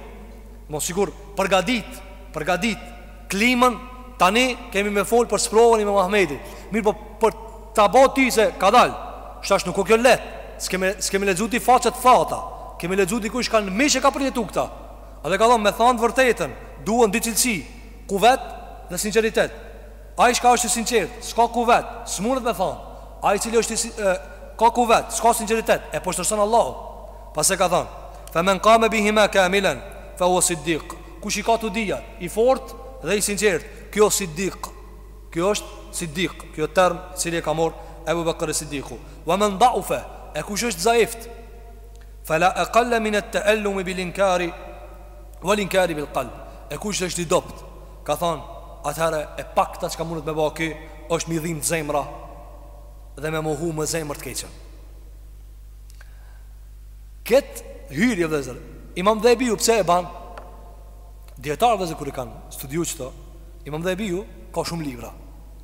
Speaker 2: domthonë sikur përgatit, përgatit klimën tani kemi me fol për sprovën e imam Ahmedit mirëpo për ta bo ti se kadal tash nuk o kjo leht s'kemi s'kemi lexu dy faqe t'thata kemi lexu dikush ka në mish e ka përjetu këta edhe ka thon me than të vërtetën duhen dy cilësi kuvet dhe sinqeritet ai shka është i sinqert s'ka kuvet s'munet me than ai cili është i e, ka kuvet s'ka sinqeritet e poshtërson Allahu pastaj ka than fa men kame bihima kamilen fa huwa siddiq Kush i ka të dyjat, i fortë dhe i sinqertë, ky o Siddik. Ky është Siddik, ky o term i cili e ka marrë Ebu Bekr es-Siddiku. Wa men da'ufe, e kush është zaift, fela aqalla min at-ta'allumi bil inkari wal inkari bil qalb. E kush është i dobët, ka thënë, atëherë e pakta çka mundet me ba ky është m'i dhimb zemra dhe me mohu me zemër të keqen. Kët hyrje vllezër Imam Dhehebiu pse e ban Dijetarë vllezër kur i kanë studiu qëto Imam Dhehebiu ka shumë libra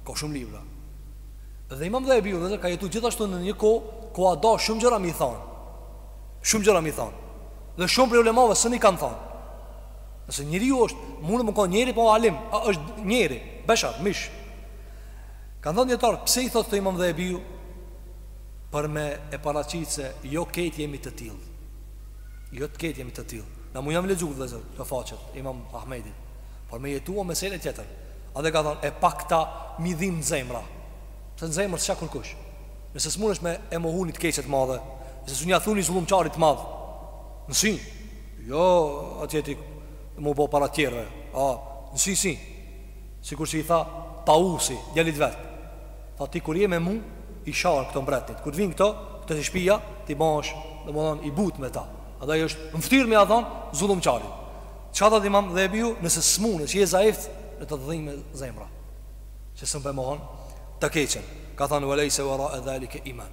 Speaker 2: Ka shumë libra Dhe imam Dhehebiu vllezër ka jetu gjithashtu në një kohë ku a da shumë gjëra mi than Shumë gjëra mi than Dhe shumë prej ulemave s'un i kanë than Nëse njeriu është mun me kon njeri po alim A është njeri beshar, mish Kanë thonë dijetarë Pse i thotë këto imam Dhehebiu për me e paraqit se jo kejt jemi të tillë. Jo të kejt jemi të tillë. Na mujna me lexu vëllezër këto faqet Imam Ahmedit, por me jetu a mesele tjetër. A dhe ka thonë e pakta m'i dhimb zemra. Se në zemër s'ka kurkush. Nëse s'mundesh me e mohu ni të keqe t'madhe, nëse s'un ja thu ni zullumqarit të madh në sy. Jo, atje ti m'u bo para tjerëve. A, në sy si? Sikur që i tha Tausi, djalit vet. Tha ti kur je me mu i shar këto mbretnit kur të vin këto te shpija ti bohesh domethën i but me ta andaj ësht n'ftyrë me ja than zullumqarit çka thot imam Dhehebiu nëse smunesh je zaif le të të dhimb zemra që s'un pe mohon të keqen ka than wa layse wara'e dhalike iman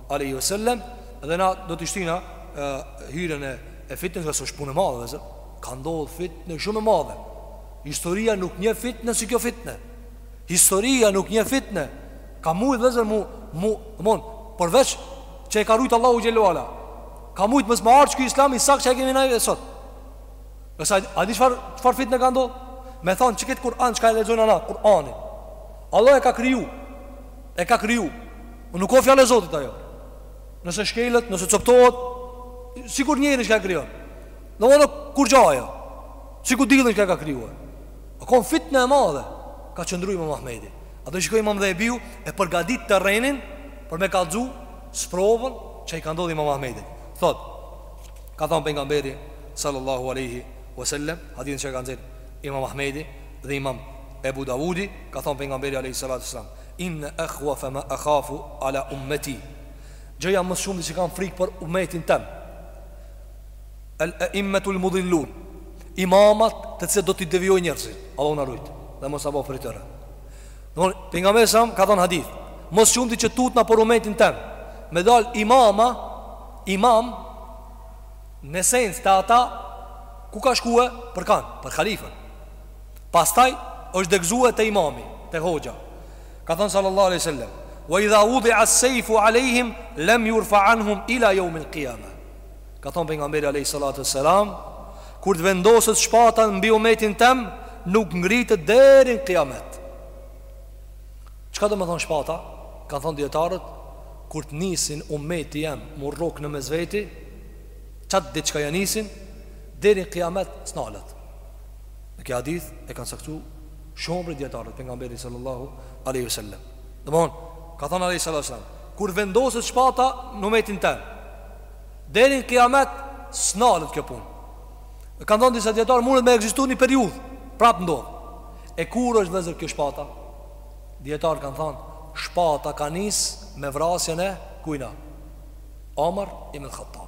Speaker 2: alejhi ve sellem dhe na do të shtyjna hyrjen e e fitnës se është punë e madhe vllezër ka ndodh fitne shumë e madhe historia nuk njeh fitne si kjo fitne historia nuk njeh fitne ka mujt vllezër mu mu domethon përveç që e ka rujt Allahu xhelle ue ala ka mujt mos me ardh ky islam i saktë që e kemi ne sot nëse a di çfar çfar fitne ka ndodh me thon çka këtë Kur'an çka e lexojna na Kur'anin Allahu e ka kriju e ka kriju Po nuk o fjalë e Zotit ajo. Nëse shkelet, nëse coptohet, sikur njerin që ka kriju. Domethon kurgjo ajo, sikur diellin që ka kriju. O kon fitne e madhe, ka qëndru imam Ahmedi. Ato shiko imam Dhehebiu, e përgadit terrenin, për me kallzu, sprovën, që i ka ndodh imam Ahmedit. Thot, ka thonë Pejgamberi, sallallahu aleyhi wasallam, hadithin që ka nxjerr imam Ahmedi dhe imam Ebu Davudi, ka thonë Pejgamberi, aleyhi salatu wasallam, Inne ehwafe ma ekhafu ala ummeti, Gjëja më së shumti që kam frikë për ummetin tem, El eimmetu el mudhillun, Imamat të cilët do t'i devijojnë njerëzit. Allahu na rujt dhe mos na bëftë prej tyre. Domthon pejgamberi sa ka thënë hadith, më së shumti që tutna për ummetin tem, me dal imama, imam në sens të ata ku ka shkue për kan, për halifën. Pastaj është degëzue te imami, te hoxha. Ka thënë sallallahu alaihi wasallam: "Wa idha wudi'a as-sayfu 'alayhim lam yurfa 'anhum ila yawm al-qiyamah." Ka thënë pejgamberi alaihi salatu wassalam, "Kur të vendoset shpata mbi umetin tem, nuk ngritet deri në Kijamet." Çka domethonë shpata? Kanë thënë dijetarët, kur të nisin umeti jem m'u rrok në mes veti, qat ditë çka ja nisin deri në Kijamet s'nalet. Në këtë hadith e kanë saktësu shumë prej dijetarët pejgamberit sallallahu aleyhi sallam Domethonë, ka thonë aleyhi salatu wasallam Kur vendoset shpata në umetin tem deri në kiamet s'nalet kjo punë E kanë thonë disa dijetarë munet me ekzistu një periudhë prap ndodh E kur është vllezër kjo shpata Dijetarët kanë thonë Shpata ka nis me vrasjën e kujna Omar ibn Khattabit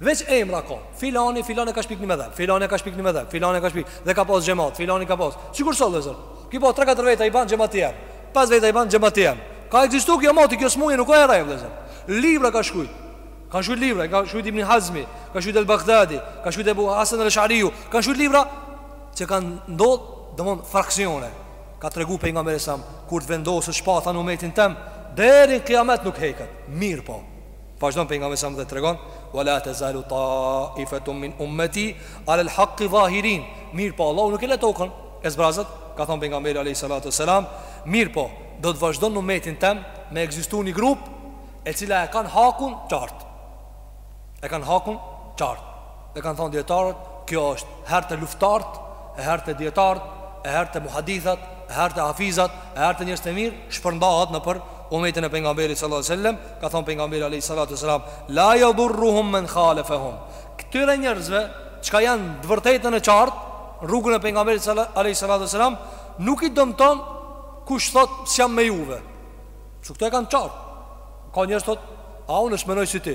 Speaker 2: Veç emra ka. Filani, filani ka shpik ni medhheb. Filani ka shpik ni medhheb. Filani ka shpik dhe ka pas xhamat. Filani ka pas. Sikur sot vllezër. Ki pas 3-4 veta i ban xhamat i jem. 5 veta i ban xhamat i jem. Ka ekzistu kjo moti, kjo smuje nuk a e re vllezër. Libra ka shkrujt. Ka shkrujt libra, ka shkrujt Ibni Hazmi, ka shkrujt El Baghdadi, ka shkrujt Ebu Hasan El Eshariu, ka shkrujt libra që kanë ndodh, domethonë, fraksione. Ka tregu pejgamberi kur të vendoset shpata në umetin tem, deri në kiamet nuk heket. Mirëpo. Vazhdon pejgamberi sa dhe tregon wa la tazalu ta'ifatun min ummati ala al-haqq zahirin. Mirëpo Allahu nuk e le tokën e zbrazët, ka thënë pejgamberi alayhi salatu wasalam, mirëpo do të vazhdon në umetin tem me ekzistu një grup e cila e kanë hakun qartë. E kanë hakun qartë. Dhe kanë thonë dijetarët, kjo është herë te luftarët, e herë te dijetarët, e herë te muhadithat, e herë te hafizat, e herë te njerëzit e mirë, shpërndahet nëpër umetin e pejgamberit sallallahu alejhi ve sellem, ka thonë pejgamberi alejhi salatu ve selam, la jadhurruhum men khalefehum. Këtyre njerëzve, çka janë të vërtetën e qartë, rrugën e pejgamberit alejhi salatu ve selam, nuk i dëmton kush thot s'jam me juve. Se këto e kanë qartë. Ka njerëz thot, a unë është menoj si ti.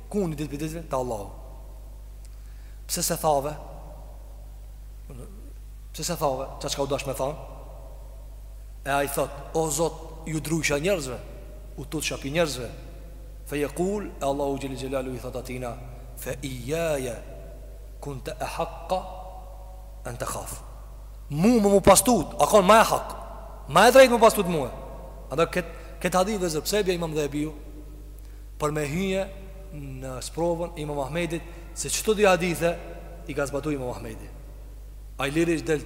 Speaker 2: Ku ni ditë pi ditëve te Allahu Pse s'e thave Pse s'e thave Qa çka u dash me than E ai thot O Zot ju drujsha njerëzve U tutsha pi njerëzve Fe jekul E Allahu xhelle xhelaluhu i thot atina Fe ijjaje Kunte ehakka en tekhaf Mu më m'u pas tut A kon ma e hak Ma e drejt m'u pas tut mue Andaj këtë kët hadith vllezër Pse e bje imam Dhehebiu Për me hy në sprovën imam Ahmedit Se qëto dy hadithe i ka zbatu imam Ahmedi Ai lirisht del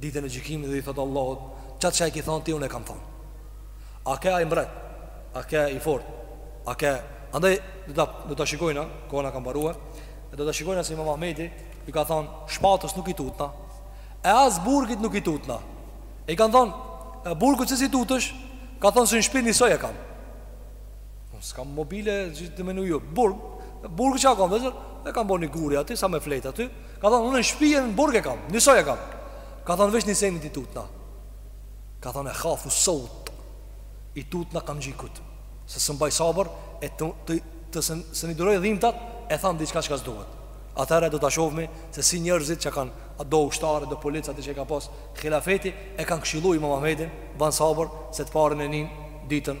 Speaker 2: ditën e gjykimit dhe i thotë Allahut Qatë që e ki thonë ti unë e kam thonë A ke ai mbret A ke i fort A ke Andaj do ta shikojna Koha na ka mbarue E do ta shikojna se imam Ahmedi i ka thonë Shpatës nuk i tutna E as burgit nuk i tutna E i kanë thonë Burgut si s'i tutesh Ka thonë se në shpi njësoj e kam Unë s'kam mobile gjithë të menu jo Burg, burg që a kon vllezër E kan bo një guri aty, sa me flejt aty Ka thonë, unë në shpi e në burg e kam, njësoj e kam Ka thonë, veç një senit i tutna Ka thonë, ekhafu seut I tutna kamxhikut Se s'mbaj sabër E të, të, të, të s'mun i duroj dhimtat E tham diçka çka s'duhet Atëherë do ta shofmi se si njerzit që kanë A do ushtarë, do policë, ata që ka pas Khilafeti e kanë këshillu imam Ahmedin Ban sabër se të parën e nin dytën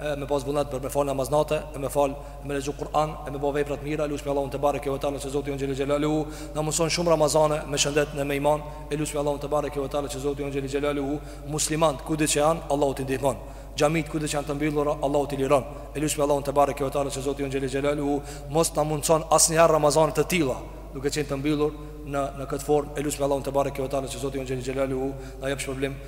Speaker 2: e me pas vullnet për me fal namaz nate, e me fal, e me lexu Kur'an, e me bo vepra të mira, lutshmi Allahun tebareke ve teala që Zoti Jonë xhelle xhelaluhu na mundson shumë Ramazane me shëndet dhe me iman, e lutshmi Allahun tebareke ve teala që Zoti Jonë xhelle xhelaluhu muslimant kudo që janë Allahu t'i ndihmon. Xhamit kudo që janë të mbyllura Allahu t'i liron. E lutshmi Allahun tebareke ve teala që Zoti Jonë xhelle xhelaluhu mos na mundson asnjëherë Ramazane të tilla duke qenë të mbyllur në në këtë formë, e lutshmi Allahun tebareke ve teala që Zoti Jonë xhelle xhelaluhu na jap shpërblim.